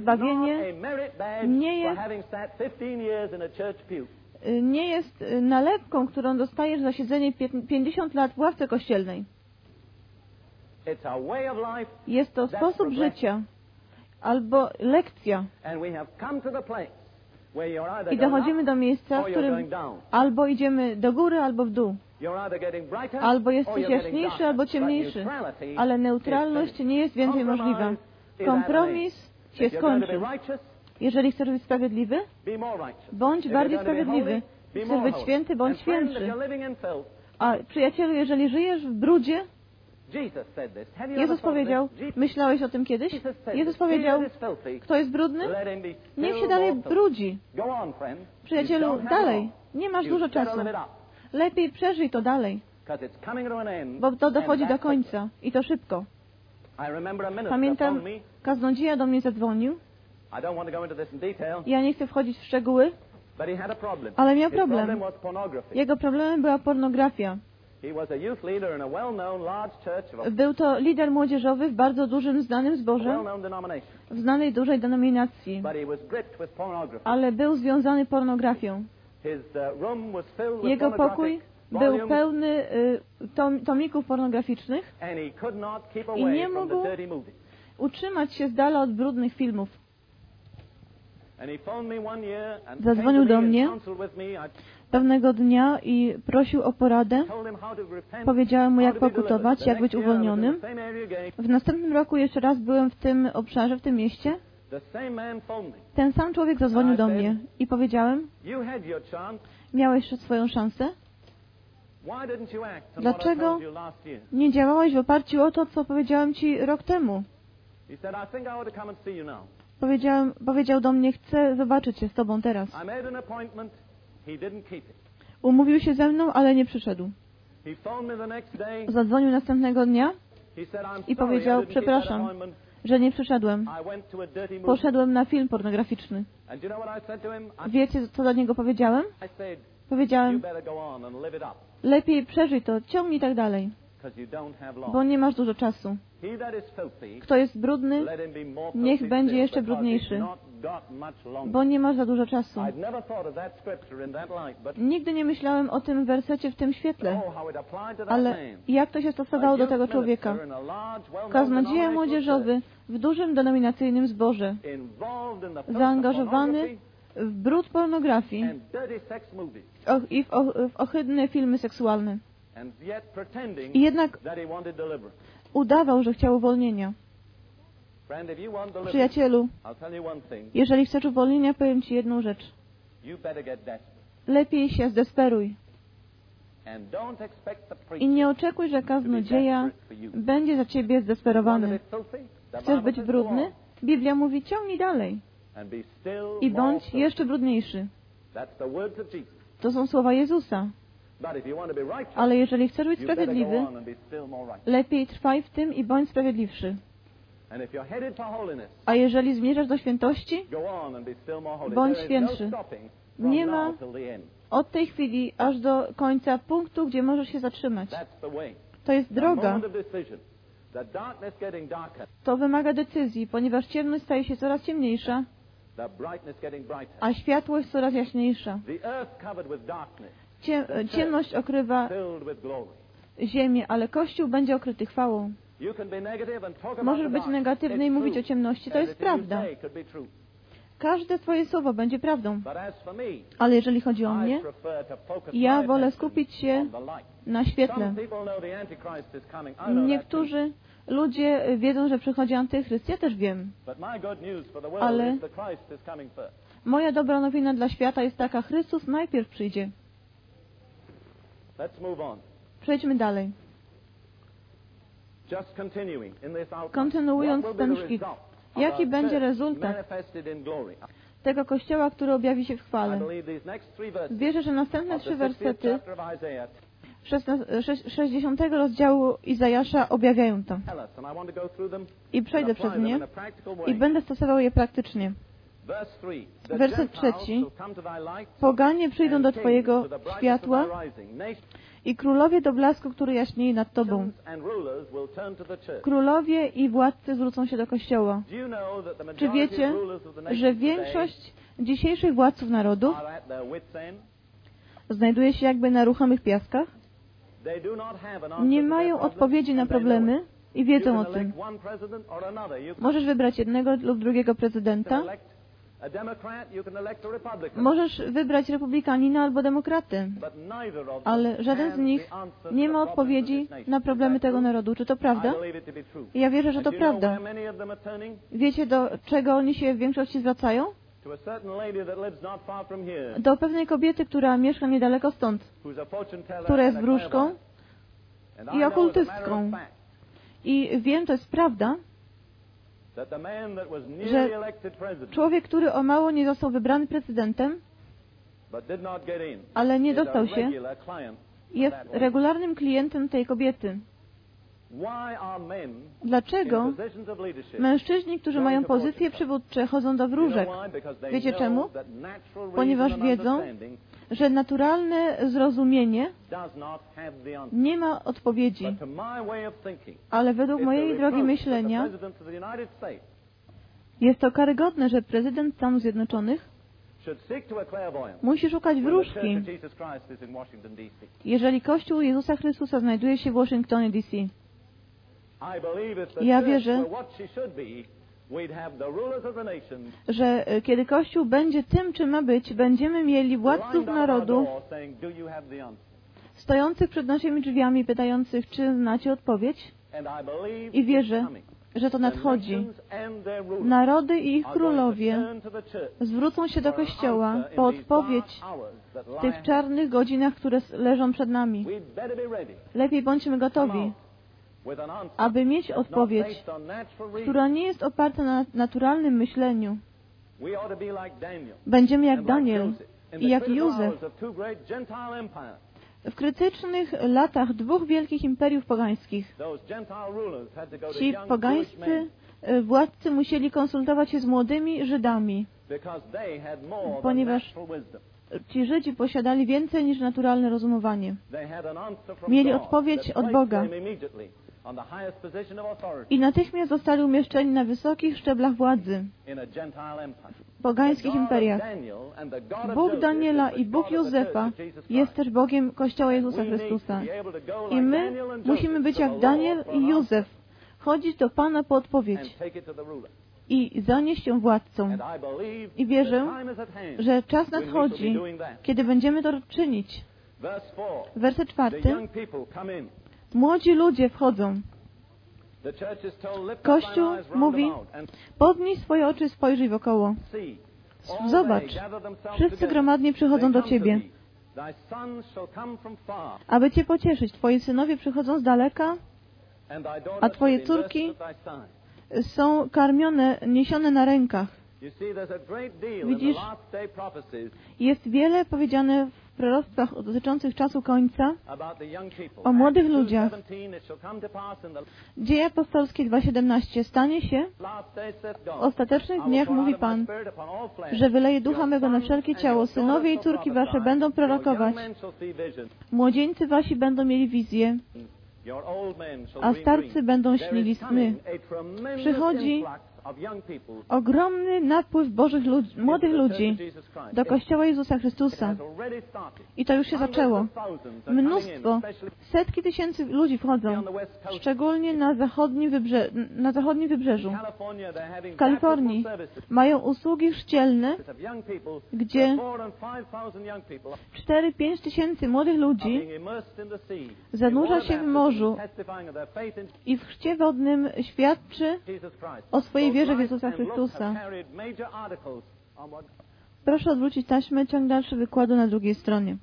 Zbawienie badge nie jest- having sat 15 years in a church pew. Nie jest nalepką, którą dostajesz za siedzenie pię- 50 lat w ławce kościelnej. Jest to sposób życia albo lekcja. I dochodzimy do miejsca, w którym albo idziemy do góry, albo w dół. Albo jesteś jaśniejszy, albo ciemniejszy. Ale neutralność nie jest więcej możliwa. Kompromis się skończy. Jeżeli chcesz być sprawiedliwy, bądź bardziej sprawiedliwy. Chcesz być święty, bądź świętszy. A przyjacielu, jeżeli żyjesz w brudzie, Jezus powiedział, myślałeś o tym kiedyś? Jezus powiedział, kto jest brudny? Niech się dalej brudzi. Przyjacielu, dalej. Nie masz dużo czasu. Lepiej przeżyj to dalej, bo to dochodzi do końca. I to szybko. Pamiętam, kaznodzieja do mnie zadzwonił. Ja nie chcę wchodzić w szczegóły, ale miał problem. Jego problemem była pornografia. Był to lider młodzieżowy w bardzo dużym, znanym zborze, w znanej dużej denominacji, ale był związany pornografią. Uh, Jego pokój był pełny y, tom, tomików pornograficznych. I nie mógł-. Utrzymać się z dala od brudnych filmów. Zadzwonił do mnie. Pewnego dnia i prosił o poradę. Powiedziałem mu, jak pokutować, jak być uwolnionym. W następnym roku jeszcze raz byłem w tym obszarze, w tym mieście. Ten sam człowiek zadzwonił do mnie i powiedziałem, miałeś swoją szansę. Dlaczego nie działałeś w oparciu o to, co powiedziałem Ci rok temu? Powiedziałem, powiedział do mnie, chcę zobaczyć się z Tobą teraz. Umówił się ze mną, ale nie przyszedł. Zadzwonił następnego dnia, I powiedział, "Przepraszam." że nie przyszedłem. Poszedłem na film pornograficzny. Wiecie, co do niego powiedziałem? Powiedziałem, lepiej przeżyj to, ciągnij tak dalej, bo nie masz dużo czasu. Kto jest brudny, niech będzie jeszcze brudniejszy. bo nie masz za dużo czasu. Nigdy nie myślałem o tym wersecie w tym świetle, oh, ale jak to się stosowało do tego człowieka? Kaznodzieja młodzieżowy w dużym denominacyjnym zborze, zaangażowany w brud pornografii i w ohydne filmy seksualne. I jednak udawał, że chciał uwolnienia. Przyjacielu, jeżeli chcesz uwolnienia, powiem Ci jedną rzecz. Lepiej się zdesperuj i nie oczekuj, że kaznodzieja będzie za Ciebie zdesperowany. Chcesz być brudny? Biblia mówi, ciągnij dalej i bądź jeszcze brudniejszy. To są słowa Jezusa. Ale jeżeli chcesz być sprawiedliwy, lepiej trwaj w tym i bądź sprawiedliwszy. A jeżeli zmierzasz do świętości. Bądź świętszy. no from Nie ma od tej chwili aż do końca punktu, gdzie możesz się zatrzymać. To jest droga. To wymaga decyzji, ponieważ ciemność staje się coraz ciemniejsza, a światłość coraz jaśniejsza. Ciemność okrywa ziemię, ale Kościół będzie okryty chwałą. Możesz być negatywny i mówić o ciemności. To jest prawda. Każde Twoje słowo będzie prawdą. Ale jeżeli chodzi o mnie, ja wolę skupić się na świetle. Niektórzy ludzie wiedzą, że przychodzi antychryst. Ja też wiem. Ale-. Moja dobra nowina dla świata jest taka, Chrystus najpierw przyjdzie. Let's move on. Przejdźmy dalej. Just continuing in this outline. Kontynuując ten of Jaki będzie rezultat tego Kościoła, który objawi się w chwale? Wierzę, że następne trzy 60th wersety chapter of Isaiah 16, sześć- 60 rozdziału Izajasza objawiają to. I przejdę przez nie i będę stosował je praktycznie. Verse 3. The Werset trzeci. Poganie przyjdą do Twojego światła i królowie do blasku, który jaśnieje nad Tobą. Królowie i władcy zwrócą się do Kościoła. Czy wiecie, że większość dzisiejszych władców end? znajduje się jakby na ruchomych piaskach? Nie mają odpowiedzi na problemy i wiedzą o tym. Możesz wybrać jednego lub drugiego prezydenta, możesz wybrać republikanina albo them ale żaden z nich nie ma odpowiedzi na problemy tego narodu. Czy to prawda? Ja wierzę, że to prawda. Wiecie, do czego oni się w większości zwracają? Do pewnej kobiety, która mieszka niedaleko stąd która jest wróżką I okultystką. i wiem, to jest prawda, that the man that was że człowiek, który o mało nie został wybrany prezydentem, ale nie dostał się, jest regularnym klientem tej kobiety. Dlaczego mężczyźni, którzy mają pozycje przywódcze, chodzą do wróżek? Wiecie czemu? Ponieważ wiedzą, Że naturalne zrozumienie nie ma odpowiedzi, ale według mojej drogi myślenia jest to karygodne, że prezydent Stanów Zjednoczonych musi szukać wróżki, jeżeli Kościół Jezusa Chrystusa znajduje się w Waszyngtonie, D.C. Ja wierzę, że e, kiedy Kościół będzie tym, czym ma być, będziemy mieli władców answer? stojących przed naszymi drzwiami, pytających, czy znacie odpowiedź, I wierzę, że to nadchodzi. Narody i ich królowie zwrócą się do Kościoła po odpowiedź w tych czarnych godzinach, które leżą przed nami. Lepiej bądźmy gotowi, aby mieć odpowiedź, która nie jest oparta na naturalnym myśleniu. Będziemy jak Daniel i jak Józef w krytycznych latach dwóch wielkich imperiów pogańskich. Ci pogańscy e, władcy musieli konsultować się z młodymi Żydami, ponieważ ci Żydzi posiadali więcej niż naturalne rozumowanie. Mieli odpowiedź od Boga. I natychmiast zostali umieszczeni na wysokich szczeblach władzy w pogańskich imperiach. Bóg Daniela i Bóg Józefa jest też Bogiem Kościoła Jezusa Chrystusa. I my musimy być jak Daniel i Józef, chodzić do Pana po odpowiedź i zanieść ją władcom. I wierzę, że czas nadchodzi, kiedy będziemy to czynić. Verse 4. Werset czwarty. Młodzi ludzie wchodzą. Kościół mówi, Podnieś swoje oczy, spojrzyj wokoło. Zobacz, wszyscy gromadnie przychodzą do Ciebie. Aby Cię pocieszyć, Twoi synowie przychodzą z daleka, A twoje córki są karmione, niesione na rękach. Widzisz? Jest wiele powiedziane w proroctwach dotyczących czasu końca. O młodych ludziach. 2:17, it shall come to pass in the Dzieje apostolskie 2.17 stanie się w ostatecznych dniach, mówi Pan, że wyleje ducha mego na wszelkie ciało. Synowie i córki wasze będą prorokować. Młodzieńcy wasi będą mieli shall a starcy będą śnili sny. Przychodzi Ogromny napływ Bożych ludzi, młodych ludzi do Kościoła Jezusa Chrystusa. I to już się zaczęło. Mnóstwo, setki tysięcy ludzi wchodzą, szczególnie na zachodnim, wybrze na zachodnim wybrzeżu. W Kalifornii mają usługi chrzcielne. Gdzie- There are four and five thousand young people 4-5 tysięcy młodych ludzi zanurza się w morzu i w chrzcie wodnym świadczy o swojej wierze w Both Jezusa Chrystusa. Proszę odwrócić taśmę, ciąg dalszy wykładu na drugiej stronie.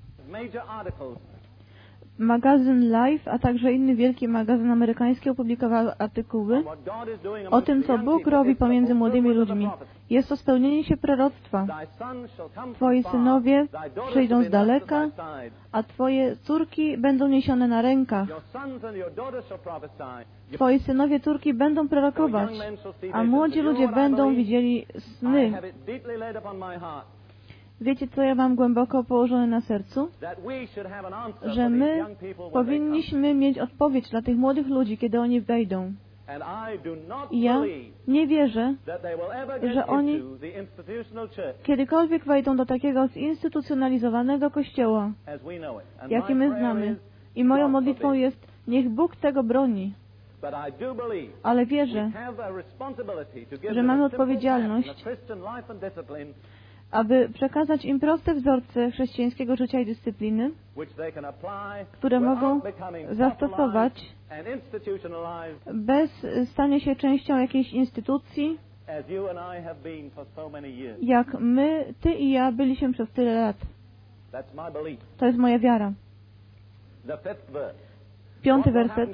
Magazyn Life, a także inny wielki magazyn amerykański opublikowały artykuły o tym, co Bóg robi pomiędzy młodymi ludźmi. Jest to spełnienie się proroctwa. Twoi synowie przyjdą z daleka, a Twoje córki będą niesione na rękach. Twoi synowie, córki będą prorokować, a młodzi ludzie będą widzieli sny. Wiecie, co ja mam głęboko położone na sercu? Że my powinniśmy mieć odpowiedź dla tych młodych ludzi, kiedy oni wejdą. I ja nie wierzę, że oni- kiedykolwiek wejdą do takiego zinstytucjonalizowanego kościoła, jaki my znamy. I moją modlitwą jest, niech Bóg tego broni. Ale wierzę, że mamy odpowiedzialność, aby przekazać im proste wzorce chrześcijańskiego życia i dyscypliny, które mogą zastosować bez stania się częścią jakiejś instytucji, jak my, Ty i ja byliśmy przez tyle lat. To jest moja wiara. Piąty werset.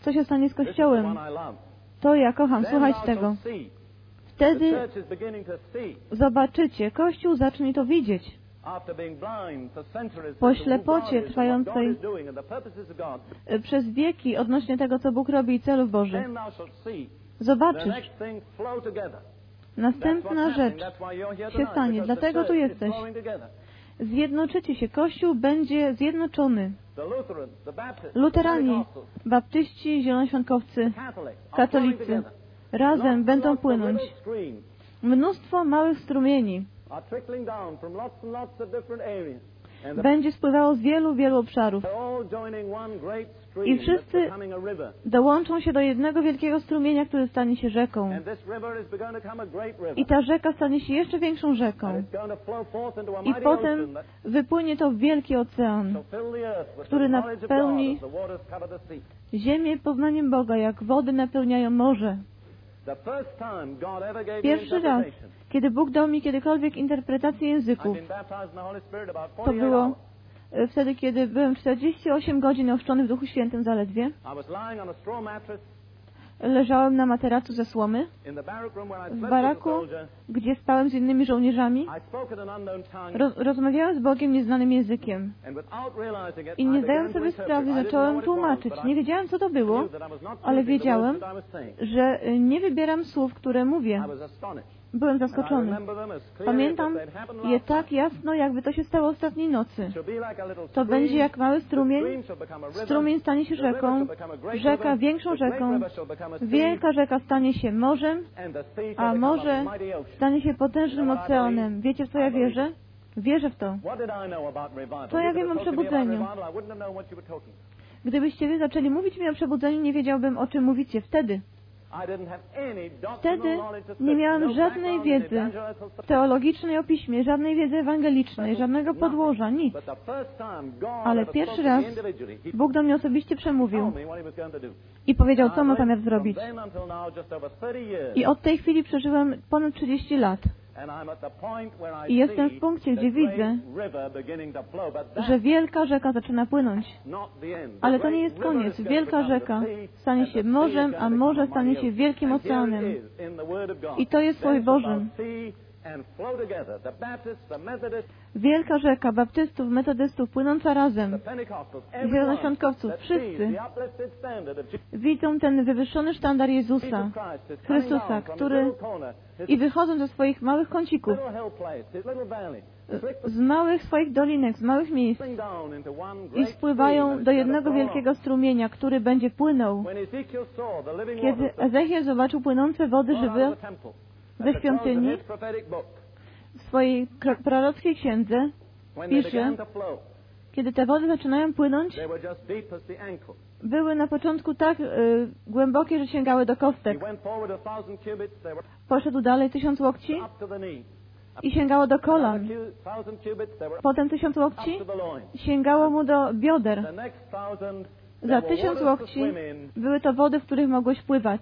Co się stanie z Kościołem? To ja kocham, słuchajcie tego. Wtedy zobaczycie, Kościół zacznie to widzieć. Po ślepocie trwającej-. Y, Przez wieki odnośnie tego, co Bóg robi i celów Bożych. Zobaczysz, następna rzecz się stanie. Dlatego tu jesteś. Zjednoczycie się. Kościół będzie zjednoczony. Luterani, baptyści, zielonoświątkowcy, katolicy. Razem będą płynąć. Mnóstwo małych strumieni będzie spływało z wielu, wielu obszarów. I wszyscy dołączą się do jednego wielkiego strumienia, który stanie się rzeką. I ta rzeka stanie się jeszcze większą rzeką. I potem wypłynie to w wielki ocean. który napełni-. Ziemię poznaniem Boga, jak wody napełniają morze. Pierwszy raz, kiedy Bóg dał mi kiedykolwiek interpretację języków, to 48 było e, wtedy, kiedy byłem 48 godzin ochrzczony w Duchu Świętym zaledwie. Leżałem na materacu ze słomy, w baraku, gdzie spałem z innymi żołnierzami. Roz, rozmawiałem z Bogiem nieznanym językiem. I nie zdając sobie sprawy, zacząłem tłumaczyć. Nie wiedziałem, co to było, ale wiedziałem, że e, nie wybieram słów, które mówię. Byłem zaskoczony. Pamiętam je tak jasno, jakby to się stało ostatniej nocy. To będzie jak mały strumień. Strumień stanie się rzeką, rzeka większą rzeką, wielka rzeka stanie się morzem, a morze stanie się potężnym oceanem. Wiecie w co ja wierzę? Wierzę w to. Co ja wiem o przebudzeniu? Gdybyście wy zaczęli mówić mi o przebudzeniu, nie wiedziałbym o czym mówicie wtedy. Wtedy nie miałem no żadnej wiedzy teologicznej o piśmie, żadnej wiedzy ewangelicznej, żadnego podłoża, nic. Ale pierwszy raz Bóg do mnie osobiście przemówił i powiedział, co ma zamiar zrobić. From then until now, just over 30 years. I od tej chwili przeżyłem ponad 30 lat, I jestem w punkcie, gdzie widzę, że wielka rzeka zaczyna płynąć. Ale to nie jest koniec. Wielka rzeka stanie się morzem, a morze stanie się wielkim oceanem. I to jest Słowie Bożym. Wielka rzeka baptystów, metodystów płynąca razem. Zielonoświątkowców, wszyscy widzą ten wywyższony sztandar Jezusa Chrystusa, który i wychodzą ze swoich małych kącików, z małych swoich dolinek, z małych miejsc i spływają do jednego wielkiego strumienia, który będzie płynął. Kiedy Ezechiel zobaczył płynące wody żywe ze świątyni, w swojej prorockiej księdze, pisze, kiedy te wody zaczynają płynąć, były na początku tak y, głębokie, że sięgały do kostek. Poszedł dalej tysiąc łokci i sięgało do kolan. Potem tysiąc łokci sięgało mu do bioder. Za tysiąc łokci były to wody, w których mogłeś pływać.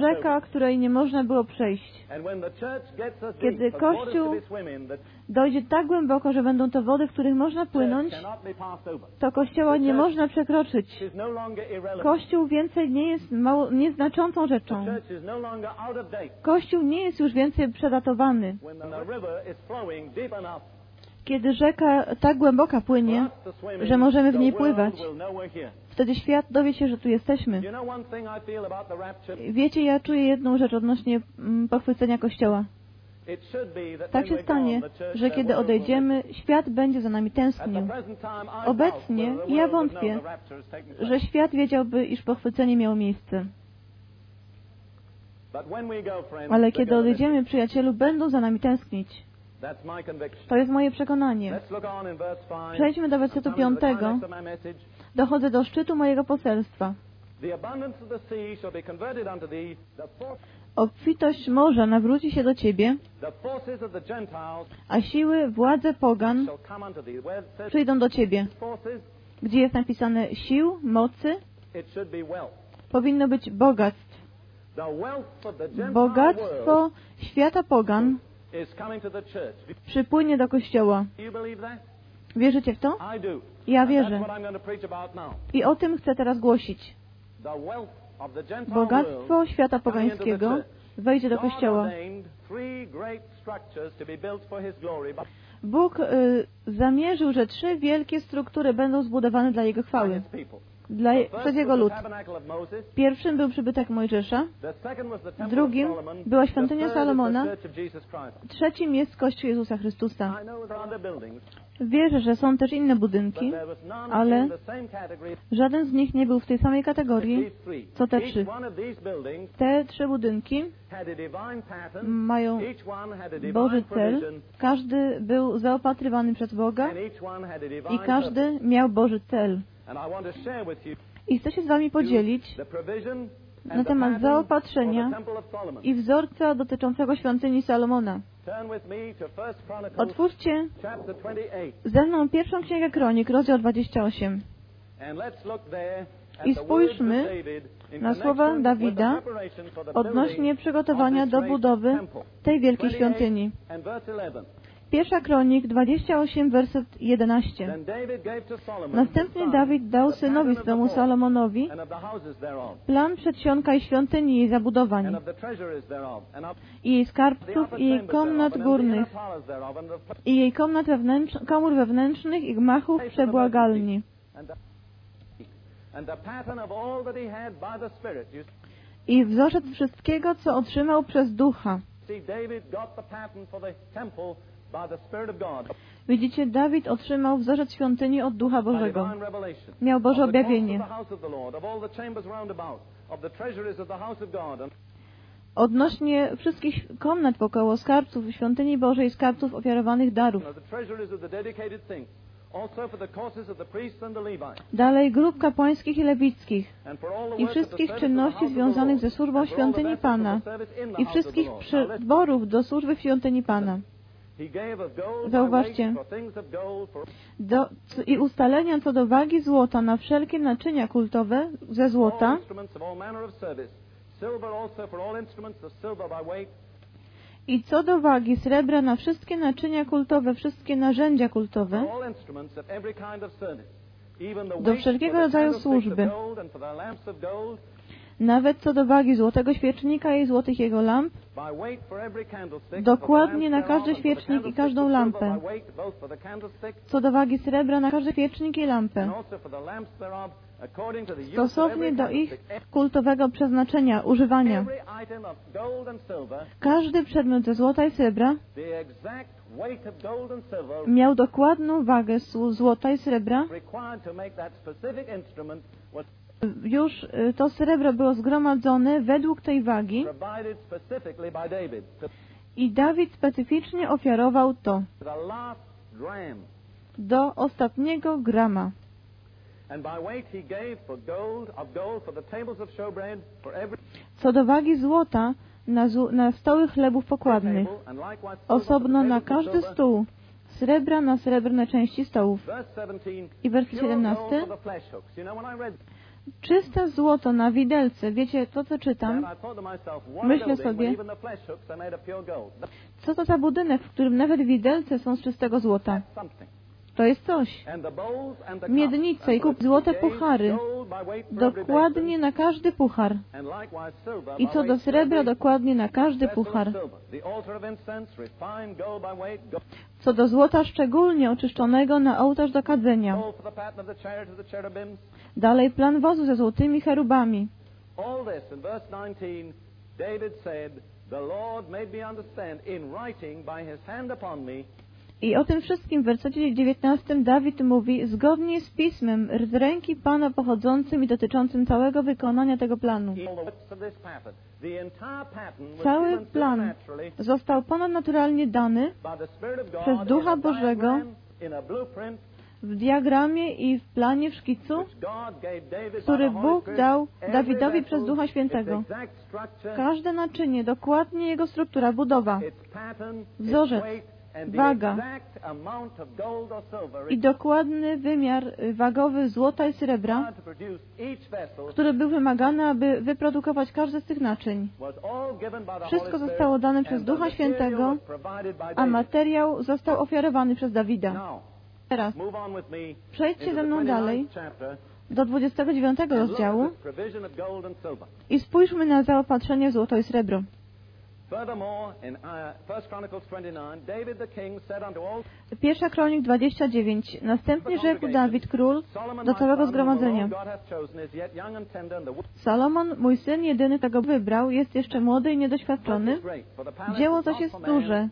Rzeka, której nie można było przejść. Kiedy Kościół Dojdzie tak głęboko, że będą to wody, w których można płynąć, to kościoła nie można przekroczyć. Kościół więcej nie jest mało, nieznaczącą rzeczą. Kościół nie jest już więcej przedatowany. Kiedy rzeka tak głęboka płynie, że możemy w niej pływać. wtedy świat dowie się, że tu jesteśmy. Wiecie, ja czuję jedną rzecz odnośnie mm, pochwycenia Kościoła. Tak się stanie, że kiedy odejdziemy, świat będzie za nami tęsknił. Obecnie ja wątpię. Że świat wiedziałby, iż pochwycenie miało miejsce. Ale kiedy odejdziemy, przyjacielu, będą za nami tęsknić. To jest moje przekonanie. Let's look on in verse 5. Przejdźmy do wersetu piątego. Dochodzę do szczytu mojego poselstwa. Obfitość morza nawróci się do ciebie, a siły, władze pogan przyjdą do ciebie. Gdzie jest napisane sił, mocy, powinno być bogactw. Bogactwo świata pogan przypłynie do kościoła. Wierzycie w to? Ja wierzę. I o tym chcę teraz głosić. Bogactwo świata pogańskiego wejdzie do kościoła. Bóg y, zamierzył, że trzy wielkie struktury będą zbudowane dla Jego chwały. Dla, was lud. Pierwszym był przybytek Mojżesza, Drugim była świątynia Salomona. trzecim jest Kościół Jezusa Chrystusa. Wierzę, że są też inne budynki. ale Żaden z nich nie był w tej samej kategorii. co te trzy. Te trzy budynki mają Boży cel. Każdy był zaopatrywany przez Boga i każdy miał Boży cel. I chcę się z Wami podzielić na temat zaopatrzenia i wzorca dotyczącego świątyni Salomona. Otwórzcie chapter 28 ze mną pierwszą księgę Kronik, rozdział 28. and let's look there at I spójrzmy na słowa Dawida odnośnie przygotowania do budowy tej wielkiej 28 świątyni. And verse 11. Pierwsza Kronik 28, werset 11. Then David gave to Solomon, his Następnie Dawid dał synowi swemu Salomonowi plan przedsionka i świątyni i jej zabudowań, i jej skarbców i jej komnat górnych, i jej komnat wewnętrz, komór wewnętrznych i gmachów przebłagalni. i wzorzec wszystkiego, co otrzymał przez Ducha. Widzicie, Dawid otrzymał wzorzec świątyni od Ducha Bożego. Miał Boże objawienie. Odnośnie wszystkich komnat wokoło skarbców świątyni Bożej, skarbców ofiarowanych darów. Dalej grup kapłańskich i lewickich i wszystkich czynności związanych ze służbą świątyni Pana i wszystkich przyborów do służby świątyni Pana. Zauważcie. Do, i ustalenia co do wagi złota na wszelkie naczynia kultowe ze złota. i co do wagi srebra na wszystkie naczynia kultowe, wszystkie narzędzia kultowe. Do wszelkiego rodzaju służby. Nawet co do wagi złotego świecznika i złotych jego lamp, Dokładnie na każdy świecznik i każdą lampę. co do wagi srebra na każdy świecznik i lampę, stosownie do ich kultowego przeznaczenia, używania. Każdy przedmiot ze złota i srebra miał dokładną wagę złota i srebra. Już y, to srebro było zgromadzone według tej wagi i Dawid specyficznie ofiarował to do ostatniego grama. Co do wagi złota na, zł- na stoły chlebów pokładnych, osobno na każdy stół, srebra na srebrne części stołów. Verse 17. I werset pure gold 17. Czyste złoto na widelce. Wiecie, to co czytam? Myślę sobie-? Co to za budynek, w którym nawet widelce są z czystego złota? To jest coś. Miednice i kup złote puchary. Dokładnie na każdy puchar. I co do srebra, dokładnie na każdy puchar. Co do złota szczególnie oczyszczonego na ołtarz do kadzenia. Dalej plan wozu ze złotymi cherubami. All this in verse 19, David said, The Lord made me understand in writing by his hand upon me I o tym wszystkim w wersecie 19 Dawid mówi, zgodnie z pismem, z ręki Pana pochodzącym i dotyczącym całego wykonania tego planu. Cały plan został ponadnaturalnie dany przez Ducha Bożego w diagramie i w planie w szkicu, który Bóg dał Dawidowi przez Ducha Świętego. Każde naczynie, dokładnie jego struktura, budowa Wzorzec, waga i dokładny wymiar y, wagowy złota i srebra, który był wymagany, aby wyprodukować każde z tych naczyń. Wszystko zostało dane przez Ducha Świętego, a materiał został ofiarowany przez Dawida. Teraz przejdźcie ze mną 29th dalej do 29 and look rozdziału i spójrzmy na zaopatrzenie w złoto i srebro. Furthermore, in uh, 1 Chronicles 29, David the king said unto all Pierwsza Kronik 29. Następnie rzekł Dawid król do całego zgromadzenia. Salomon, mój syn jedyny tego wybrał, jest jeszcze młody i niedoświadczony. Dzieło zaś jest duże,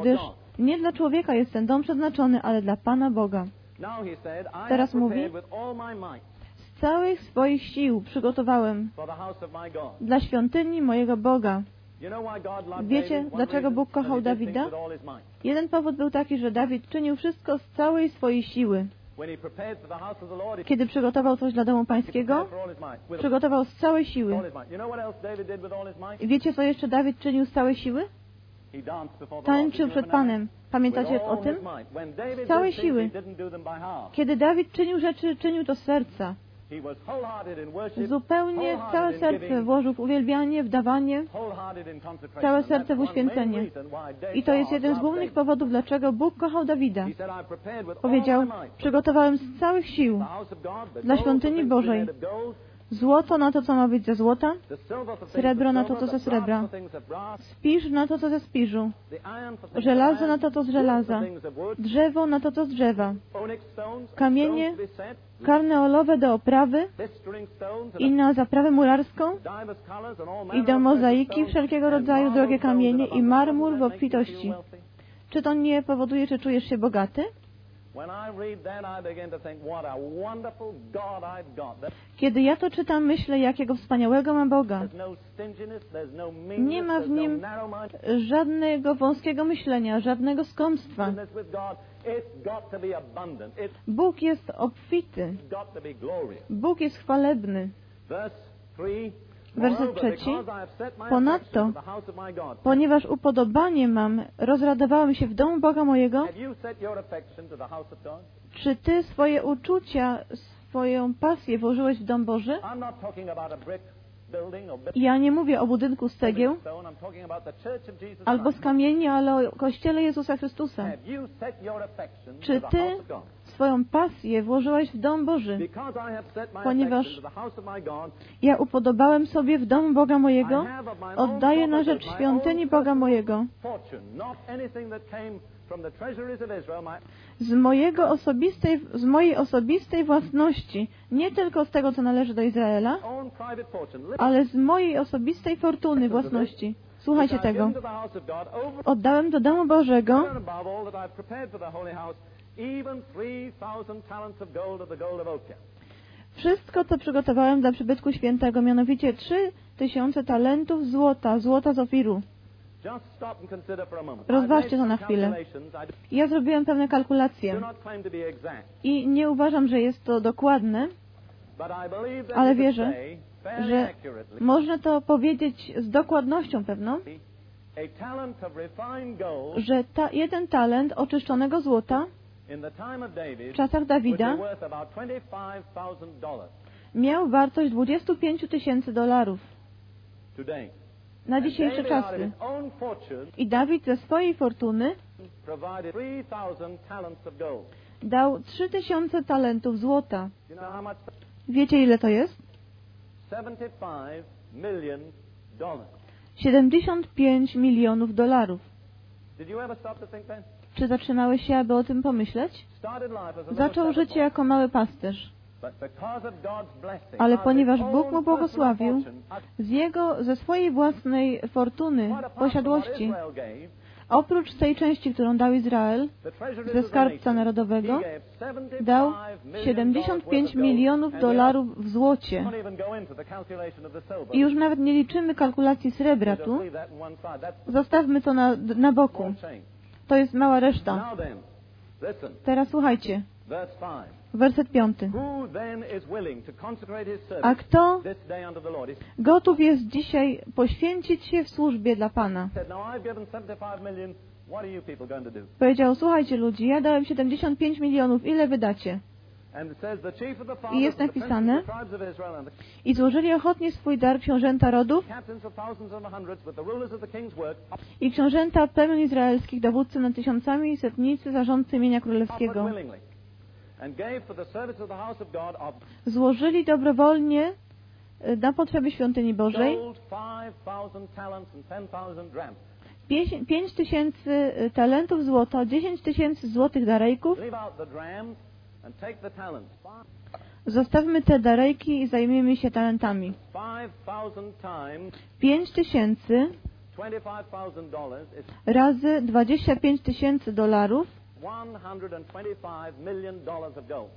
gdyż nie dla człowieka jest ten dom przeznaczony, ale dla Pana Boga. Teraz mówi, Z całych swoich sił przygotowałem dla świątyni mojego Boga. Wiecie, dlaczego Bóg kochał Dawida? Jeden powód był taki, że Dawid czynił wszystko z całej swojej siły. Kiedy przygotował coś dla domu pańskiego, przygotował z całej siły. I wiecie, co jeszcze Dawid czynił z całej siły? Tańczył przed Panem. Pamiętacie o tym? David całej siły. Kiedy Dawid czynił rzeczy, czynił to z serca. Zupełnie całe serce włożył w uwielbianie, w dawanie całe serce w uświęcenie. I to jest jeden z głównych powodów, dlaczego Bóg kochał Dawida. Powiedział, przygotowałem z całych sił dla świątyni Bożej. Złoto na to, co ma być ze złota, Srebro na to, co ze srebra. spiż na to, co ze spiżu, żelazo na to, co z żelaza, drzewo na to, co z drzewa, Kamienie, karneolowe do oprawy. I na zaprawę all i do mozaiki wszelkiego rodzaju drogie kamienie i marmur w obfitości. Czy to nie powoduje, że czujesz się bogaty? Kiedy ja to czytam, myślę, jakiego wspaniałego mam Boga. no no Nie ma w no nim żadnego wąskiego myślenia, żadnego skąpstwa. Bóg jest obfity. Bóg jest chwalebny. Verse 3. Werset trzeci. Ponadto. Ponieważ upodobanie mam, rozradowałem się w domu Boga mojego. Czy Ty swoje uczucia, swoją pasję włożyłeś w dom Boży? Ja nie mówię o budynku z cegieł albo z kamieni, ale o Kościele Jezusa Chrystusa. Czy Ty? Swoją pasję włożyłeś w dom Boży? Ponieważ Ja upodobałem sobie w domu Boga mojego, oddaję na rzecz świątyni Boga mojego. Z, mojego osobistej, z mojej osobistej własności, nie tylko z tego, co należy do Izraela, ale z mojej osobistej fortuny własności. Słuchajcie tego. Oddałem do domu Bożego and above all that I've prepared for the holy house, even 3,000 talents of gold of the gold of Ophir. wszystko, co przygotowałem dla przybytku świętego, mianowicie trzy tysiące talentów złota, złota z Ofiru. Rozważcie to na chwilę. Ja zrobiłem pewne kalkulacje i nie uważam, że jest to dokładne, Ale wierzę, że można to powiedzieć z dokładnością pewną, że ta, jeden talent oczyszczonego złota w czasach Dawida worth about $25,000 miał wartość 25 tysięcy dolarów na dzisiejsze czasy. I Dawid ze swojej fortuny provided 3,000 talents of gold. dał 3000 talentów złota. Wiecie ile to jest? 75 million dollars. 75 milionów dolarów. Czy zatrzymałeś się, aby o tym pomyśleć? Zaczął życie jako mały pasterz, ale ponieważ Bóg mu błogosławił, z jego, ze swojej własnej fortuny, posiadłości, oprócz tej części, którą dał Izrael, ze skarbca narodowego, he gave 75 dał million 75 dollars worth of gold, milionów dolarów w złocie. I już nawet nie liczymy kalkulacji srebra tu. Zostawmy to na, na boku. To jest mała reszta. Teraz słuchajcie. verse 5. Werset piąty. A kto gotów jest dzisiaj poświęcić się w służbie dla Pana? said, Now I've given 75 million. What are you people going to do? Powiedział, słuchajcie ludzi, ja dałem 75 milionów, ile wydacie? I jest napisane, i złożyli ochotnie swój dar książęta rodów i książęta plemion izraelskich, dowódcy nad tysiącami i setnicy, zarządcy imienia królewskiego. Złożyli dobrowolnie y, na potrzeby świątyni Bożej gold 5,000 talents and 10,000 drams. 5 tysięcy y, talentów złota, 10 tysięcy złotych darejków. Zostawmy te darejki i zajmijmy się talentami. 5,000 times 5 tysięcy $25,000 is razy 25 tysięcy dolarów 125 million dollars of gold.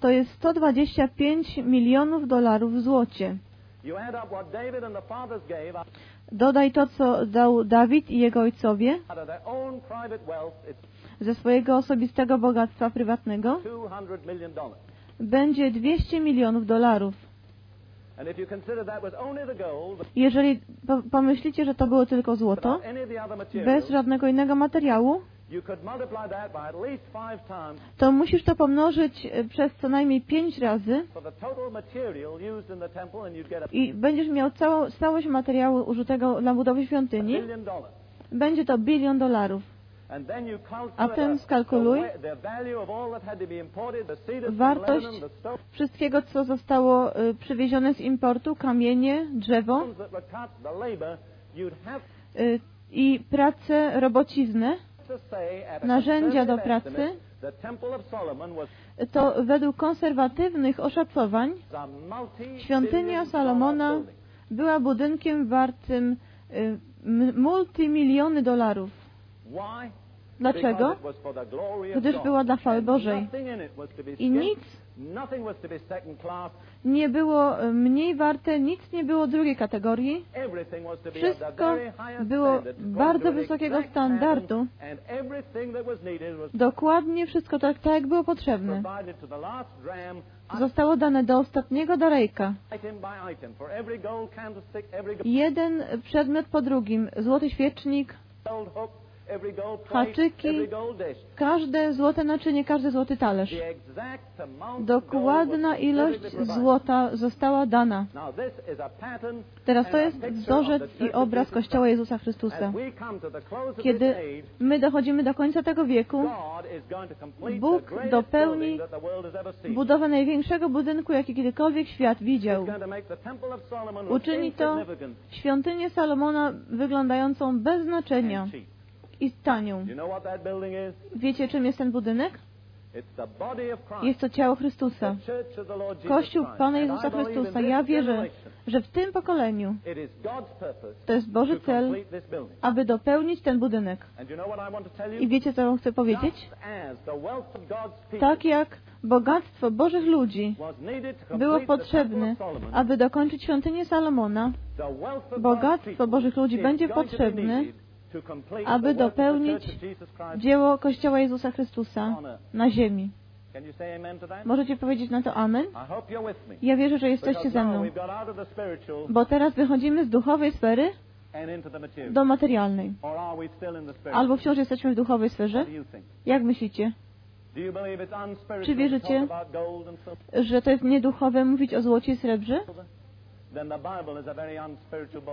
to jest 125 milionów dolarów w złocie. Dodaj to, co dał Dawid i jego ojcowie ze swojego osobistego bogactwa prywatnego. 200 million dollars. Będzie 200 milionów dolarów. Jeżeli po- pomyślicie, że to było tylko złoto, bez żadnego innego materiału, to musisz to pomnożyć e, przez co najmniej 5 razy i będziesz miał całą, całość materiału użytego dla budowy świątyni. Będzie to bilion dolarów. A ten skalkuluj wartość wszystkiego, co zostało y, przywiezione z importu, kamienie, drzewo y, i pracę, robociznę, narzędzia do pracy, to według konserwatywnych oszacowań świątynia Salomona była budynkiem wartym y, multimiliony dolarów. Dlaczego? Gdyż była dla chwały Bożej. I nic nie było mniej warte, nic nie było drugiej kategorii. Wszystko było bardzo wysokiego standardu. Dokładnie wszystko tak, tak jak było potrzebne. Zostało dane do ostatniego darejka. Jeden przedmiot po drugim. Złoty świecznik, haczyki, każde złote naczynie, każdy złoty talerz. Dokładna ilość złota została dana. Teraz to jest wzorzec i obraz Kościoła Jezusa Chrystusa. Kiedy my dochodzimy do końca tego wieku, Bóg dopełni budowę największego budynku, jaki kiedykolwiek świat widział. Uczyni to świątynię Salomona wyglądającą bez znaczenia i tanią. Wiecie, czym jest ten budynek? Jest to ciało Chrystusa. Kościół Pana Jezusa Chrystusa. Ja wierzę, że w tym pokoleniu to jest Boży cel, aby dopełnić ten budynek. I wiecie, co Wam chcę powiedzieć? Tak jak bogactwo Bożych ludzi było potrzebne, aby dokończyć świątynię Salomona, bogactwo Bożych ludzi będzie potrzebne, aby dopełnić dzieło Kościoła Jezusa Chrystusa na ziemi. Możecie powiedzieć na to Amen? Ja wierzę, że jesteście ze mną. Bo teraz wychodzimy z duchowej sfery do materialnej. Albo wciąż jesteśmy w duchowej sferze? Jak myślicie? Czy wierzycie, że to jest nieduchowe mówić o złocie i srebrze?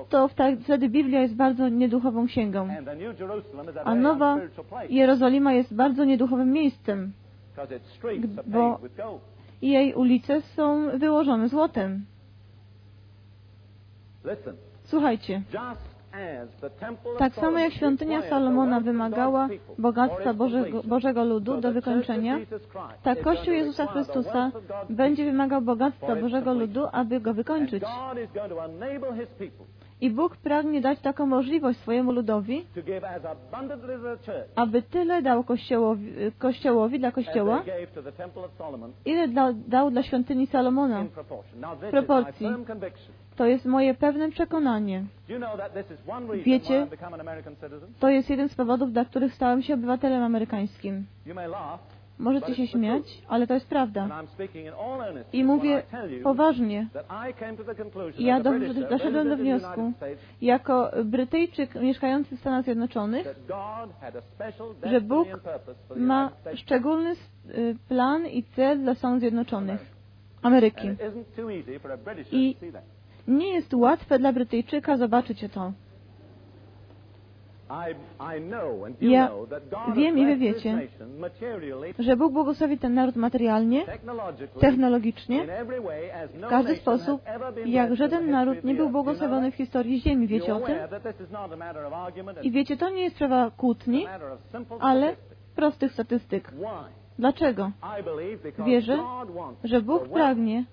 To wtedy Biblia jest bardzo nieduchową księgą. A Nowa Jerozolima jest bardzo nieduchowym miejscem, bo jej ulice są wyłożone złotem. Słuchajcie, tak samo jak świątynia Salomona wymagała bogactwa Bożego, Bożego ludu do wykończenia, tak Kościół Jezusa Chrystusa będzie wymagał bogactwa Bożego ludu, aby go wykończyć. I Bóg pragnie dać taką możliwość swojemu ludowi, aby tyle dał kościołowi, kościołowi dla Kościoła, ile dał dla świątyni Salomona w proporcji. To jest moje pewne przekonanie. Wiecie, to jest jeden z powodów, dla których stałem się obywatelem amerykańskim. Możecie się śmiać, ale to jest prawda. I mówię poważnie. Ja doszedłem do wniosku, jako Brytyjczyk mieszkający w Stanach Zjednoczonych, że Bóg ma szczególny y, plan i cel dla Stanów Zjednoczonych, Ameryki. I nie jest łatwe dla Brytyjczyka zobaczyć to. Ja wiem i wy wiecie, że Bóg błogosławi ten naród materialnie, technologicznie, w każdy sposób, jak żaden naród nie był błogosławiony w historii Ziemi. Wiecie o tym? I wiecie, to nie jest sprawa kłótni, ale prostych statystyk. Dlaczego? Wierzę, że Bóg pragnie,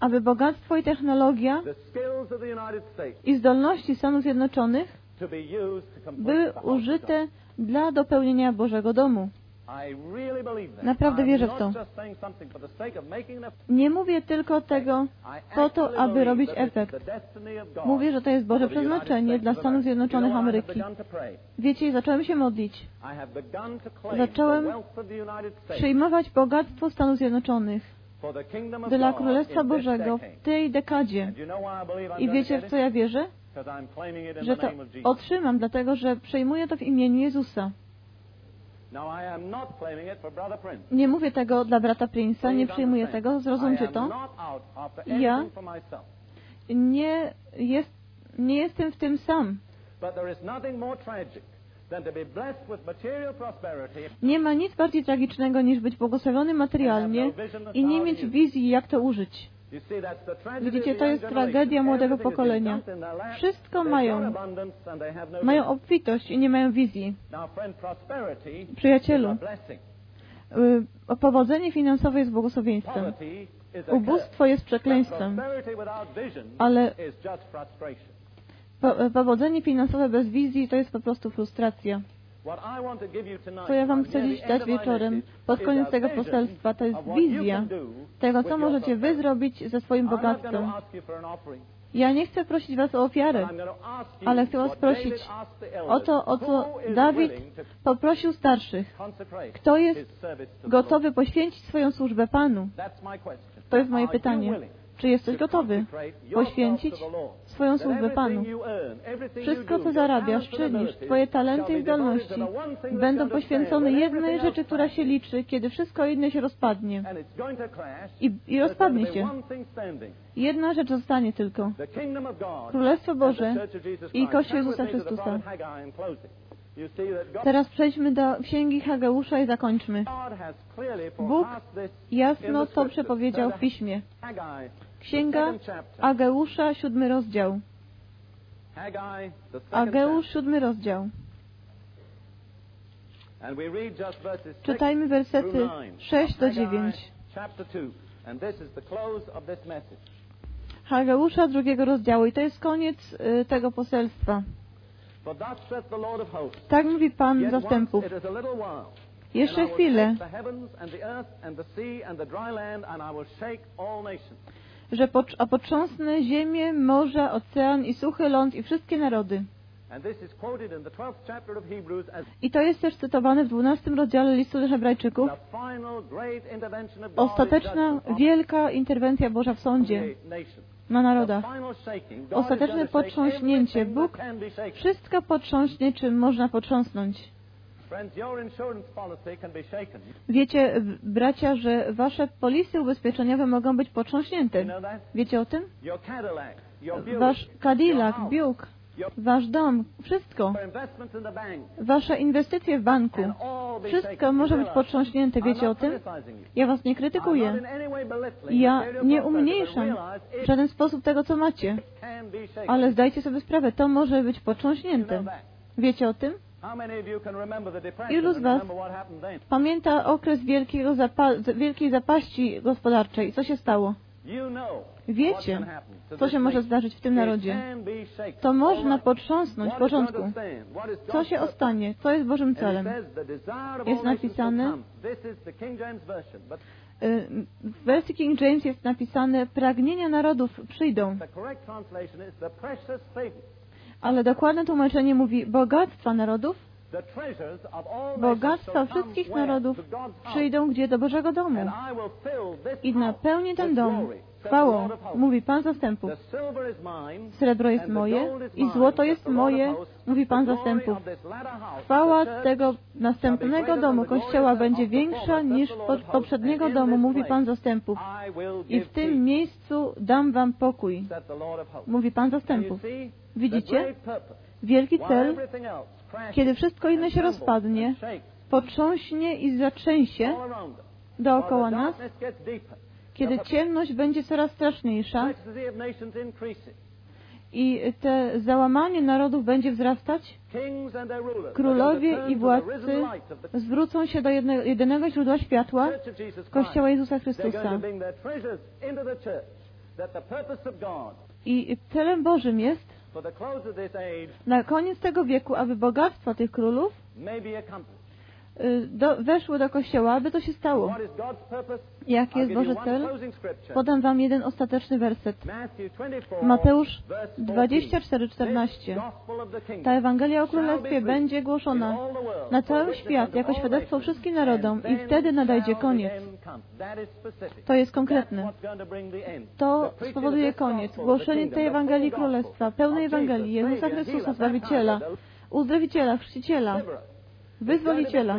aby bogactwo i technologia i zdolności Stanów Zjednoczonych były użyte dla dopełnienia Bożego domu. Naprawdę wierzę w to. Nie mówię tylko tego po to, aby robić efekt. Mówię, że to jest Boże przeznaczenie dla Stanów Zjednoczonych Ameryki. Wiecie, zacząłem się modlić. Zacząłem przyjmować bogactwo Stanów Zjednoczonych dla Królestwa Bożego w tej dekadzie. I wiecie, w co ja wierzę? Że to otrzymam, dlatego że przejmuję to w imieniu Jezusa. Nie mówię tego dla brata Prince'a, nie przyjmuję tego, zrozumcie to. Ja nie, jest, nie jestem w tym sam. Nie ma nic bardziej tragicznego niż być błogosławiony materialnie i nie mieć wizji, jak to użyć. Widzicie, to jest tragedia młodego pokolenia. Wszystko mają. Mają obfitość i nie mają wizji. Przyjacielu, y, powodzenie finansowe jest błogosławieństwem. Ubóstwo jest przekleństwem. Ale powodzenie finansowe bez wizji to jest po prostu frustracja. Co ja Wam chcę dziś dać wieczorem, pod koniec tego poselstwa, to jest wizja tego, co możecie Wy zrobić ze swoim bogactwem. Ja nie chcę prosić Was o ofiarę, ale chcę Was prosić o to, o co Dawid poprosił starszych. Kto jest gotowy poświęcić swoją służbę Panu? To jest moje pytanie. Czy jesteś gotowy poświęcić swoją służbę Panu? Wszystko, co zarabiasz, czynisz, Twoje talenty i zdolności będą poświęcone jednej rzeczy, która się liczy, kiedy wszystko inne się rozpadnie. I, i rozpadnie się. Jedna rzecz zostanie tylko. Królestwo Boże i Kościół Jezusa Chrystusa. Teraz przejdźmy do Księgi Hageusza i zakończmy. Bóg jasno to przepowiedział w Piśmie. Księga Ageusza, siódmy rozdział. Ageusz, siódmy rozdział. Czytajmy wersety 6 do 9. Hageusza drugiego rozdziału i to jest koniec y, tego poselstwa. Tak mówi Pan zastępów. Jeszcze chwilę, że potrząsnę ziemię, morze, ocean i suchy ląd i wszystkie narody. I to jest też cytowane w 12 rozdziale listu do Hebrajczyków. Ostateczna, wielka interwencja Boża w sądzie na narodach. Ostateczne potrząśnięcie. Bóg wszystko potrząśnie, czym można potrząsnąć. Wiecie, bracia, że wasze polisy ubezpieczeniowe mogą być potrząśnięte. Wiecie o tym? Wasz Cadillac, Buick, wasz dom, wszystko. Wasze inwestycje w banku, wszystko może być potrząśnięte. Wiecie o tym? Ja was nie krytykuję. Ja nie umniejszam w żaden sposób tego, co macie. Ale zdajcie sobie sprawę, to może być potrząśnięte. Wiecie o tym? Ilu z Was pamięta okres wielkiego zapa wielkiej zapaści gospodarczej? Co się stało? Wiecie, co się może zdarzyć w tym narodzie. To można potrząsnąć w porządku. Co się ostanie? Co jest Bożym celem? Jest napisane, y, w wersji King James jest napisane, pragnienia narodów przyjdą. Ale dokładne tłumaczenie mówi bogactwa narodów. Bogactwa wszystkich narodów przyjdą gdzie? Do Bożego domu. I napełnię ten dom chwałą, mówi Pan zastępów. Srebro jest moje i złoto jest moje, mówi Pan zastępów. Chwała tego następnego domu Kościoła będzie większa niż poprzedniego domu, mówi Pan zastępów. I w tym miejscu dam Wam pokój, mówi Pan zastępów. Widzicie? Wielki cel, kiedy wszystko inne się rozpadnie, potrząśnie i zatrzęsie dookoła nas, kiedy ciemność będzie coraz straszniejsza i te załamanie narodów będzie wzrastać, królowie i władcy zwrócą się do jedynego źródła światła, Kościoła Jezusa Chrystusa. I celem Bożym jest, na koniec tego wieku, aby bogactwa tych królów do, weszły do Kościoła, aby to się stało. Jaki jest Boży cel? Podam Wam jeden ostateczny werset. Mateusz 24:14. Ta Ewangelia o Królestwie będzie głoszona na cały świat jako świadectwo wszystkim narodom i wtedy nadejdzie koniec. To jest konkretne. To spowoduje koniec. Głoszenie tej Ewangelii Królestwa, pełnej Ewangelii Jezusa Chrystusa, Zbawiciela, Uzdrowiciela, Chrzciciela, Wyzwoliciela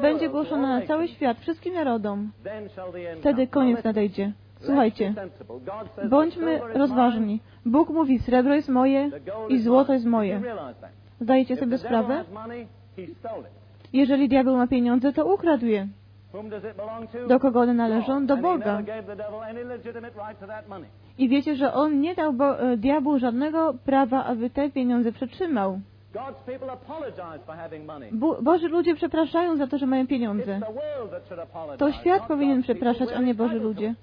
będzie głoszona na cały świat, wszystkim narodom. Wtedy koniec nadejdzie. Słuchajcie, bądźmy rozważni. Bóg mówi, srebro jest moje i złoto jest moje. Zdajecie sobie sprawę? Jeżeli diabeł ma pieniądze, to ukradł je. Do kogo one należą? Do Boga. I wiecie, że on nie dał bo, e, diabłu żadnego prawa, aby te pieniądze przetrzymał. Bo, Boży ludzie przepraszają za to, że mają pieniądze. To świat powinien przepraszać, a nie Boży ludzie.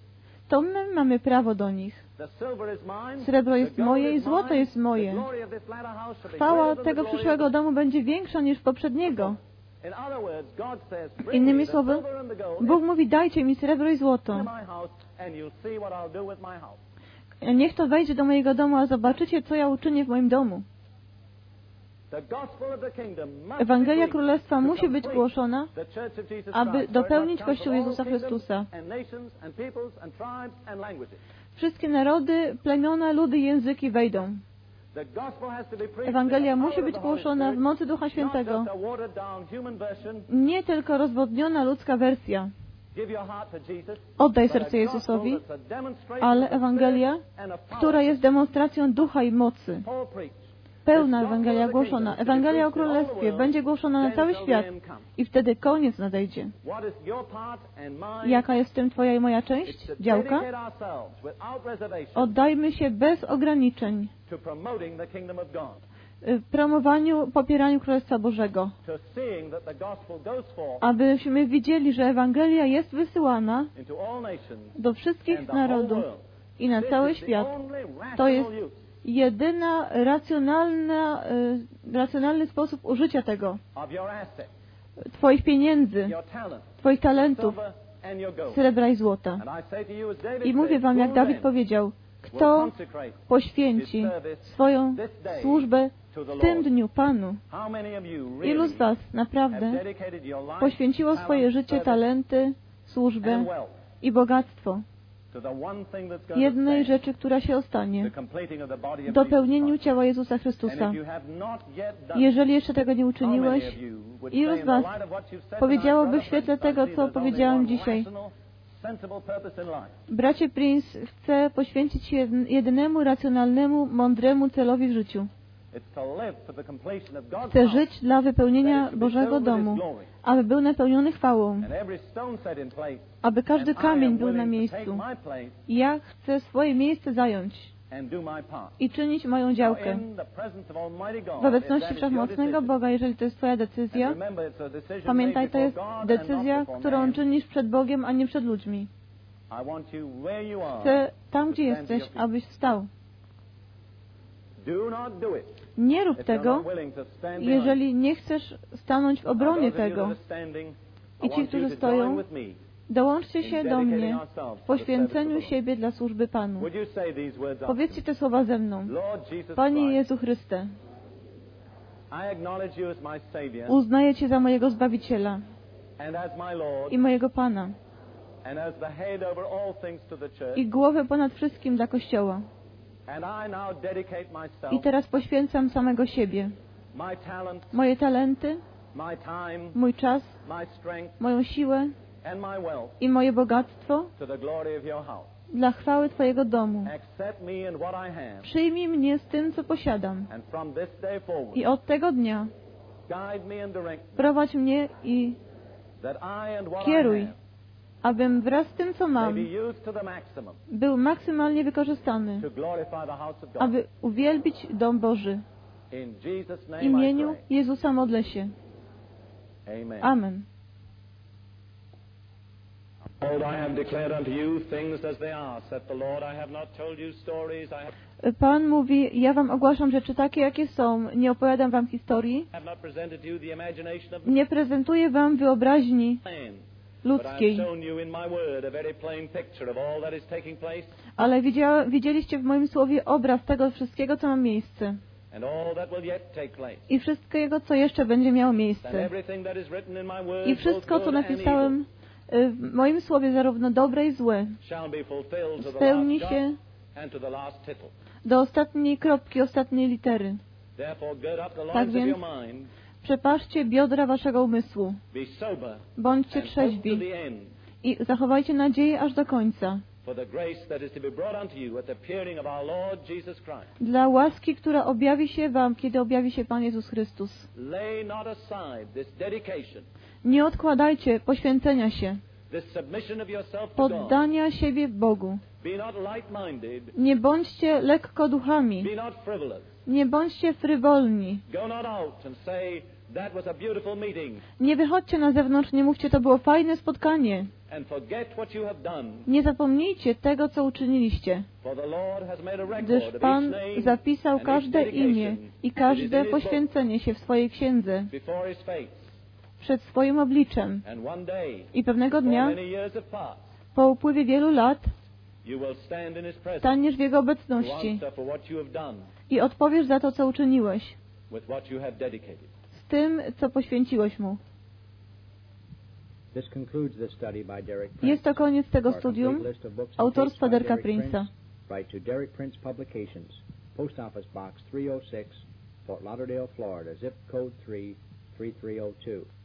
To my mamy prawo do nich. Srebro jest moje i złoto jest moje. Chwała tego przyszłego domu będzie większa niż poprzedniego. Innymi słowy, Bóg mówi, dajcie mi srebro i złoto. Niech to wejdzie do mojego domu, a zobaczycie, co ja uczynię w moim domu. The gospel of the kingdom must Ewangelia Królestwa musi być głoszona, aby dopełnić Kościół Jezusa Chrystusa. Wszystkie narody, plemiona, ludy, języki wejdą. Ewangelia musi być głoszona w mocy Ducha Świętego. Nie tylko rozwodniona ludzka wersja. Oddaj serce Jezusowi, ale Ewangelia, która jest demonstracją ducha i mocy. Pełna Ewangelia głoszona. Ewangelia o Królestwie będzie głoszona na cały świat i wtedy koniec nadejdzie. Jaka jest w tym Twoja i moja część? Działka? Oddajmy się bez ograniczeń promowaniu, popieraniu Królestwa Bożego. Abyśmy widzieli, że Ewangelia jest wysyłana do wszystkich narodów i na cały świat. To jest jedyna racjonalna, y, racjonalny sposób użycia tego. Twoich pieniędzy, Twoich talentów, srebra i złota. I mówię Wam, jak Dawid powiedział, kto poświęci swoją służbę w tym dniu Panu. Ilu z Was naprawdę poświęciło swoje życie, talenty, służbę i bogactwo jednej rzeczy, która się ostanie, dopełnieniu ciała Jezusa Chrystusa. Jeżeli jeszcze tego nie uczyniłeś, ilu z was powiedziałoby w świetle tego, co powiedziałem dzisiaj. bracie Prince chce poświęcić się jedynemu, racjonalnemu, mądremu celowi w życiu. Chce house, żyć dla wypełnienia Bożego domu, aby był napełniony chwałą, aby każdy kamień am był na miejscu. ja chcę swoje miejsce zająć i czynić moją działkę. W obecności Wszechmocnego Boga, jeżeli to jest Twoja decyzja, pamiętaj, to jest decyzja, którą czynisz przed Bogiem, a nie przed ludźmi. Chcę tam, gdzie jesteś, abyś wstał. Nie rób tego, jeżeli nie chcesz stanąć w obronie tego. I ci, którzy stoją, Dołączcie się do mnie w poświęceniu siebie dla służby Panu. Powiedzcie te słowa ze mną. Panie Jezu Chryste, uznaję Cię za mojego Zbawiciela i mojego Pana i głowę ponad wszystkim dla Kościoła. I teraz poświęcam samego siebie, moje talenty, mój czas, moją siłę i moje bogactwo dla chwały Twojego domu. Przyjmij mnie z tym, co posiadam. I od tego dnia prowadź mnie i Kieruj, abym wraz z tym, co mam, był maksymalnie wykorzystany, aby uwielbić dom Boży. W imieniu. Jezusa modlę się. Amen. Pan mówi, ja wam ogłaszam rzeczy takie, jakie są. Nie opowiadam wam historii. Nie prezentuję wam wyobraźni ludzkiej. Ale widzieliście w moim słowie obraz tego wszystkiego, co ma miejsce. I wszystkiego, co jeszcze będzie miało miejsce. I wszystko, co napisałem y, w moim słowie, zarówno dobre i złe, spełni się do ostatniej kropki, ostatniej litery. Tak więc- Przepaszcie biodra waszego umysłu. Bądźcie end. i zachowajcie nadzieję aż do końca. Dla łaski, która objawi się Wam, kiedy objawi się Pan Jezus Chrystus. Nie odkładajcie poświęcenia się, poddania siebie Bogu. Nie bądźcie lekko duchami. Nie bądźcie frywolni. Nie wychodźcie na zewnątrz, nie mówcie, to było fajne spotkanie. Nie zapomnijcie tego, co uczyniliście, gdyż Pan zapisał każde imię i każde poświęcenie się w swojej księdze. przed swoim obliczem. I pewnego dnia, po upływie wielu lat, staniesz w Jego obecności i odpowiesz za to, co uczyniłeś, with what you have dedicated. z tym, co poświęciłeś Mu. Jest to koniec tego studium autorstwa Derka Prince'a. Prince, Write to Derek Prince Publications, Post Office Box 306, Fort Lauderdale, Florida, zip code 33302.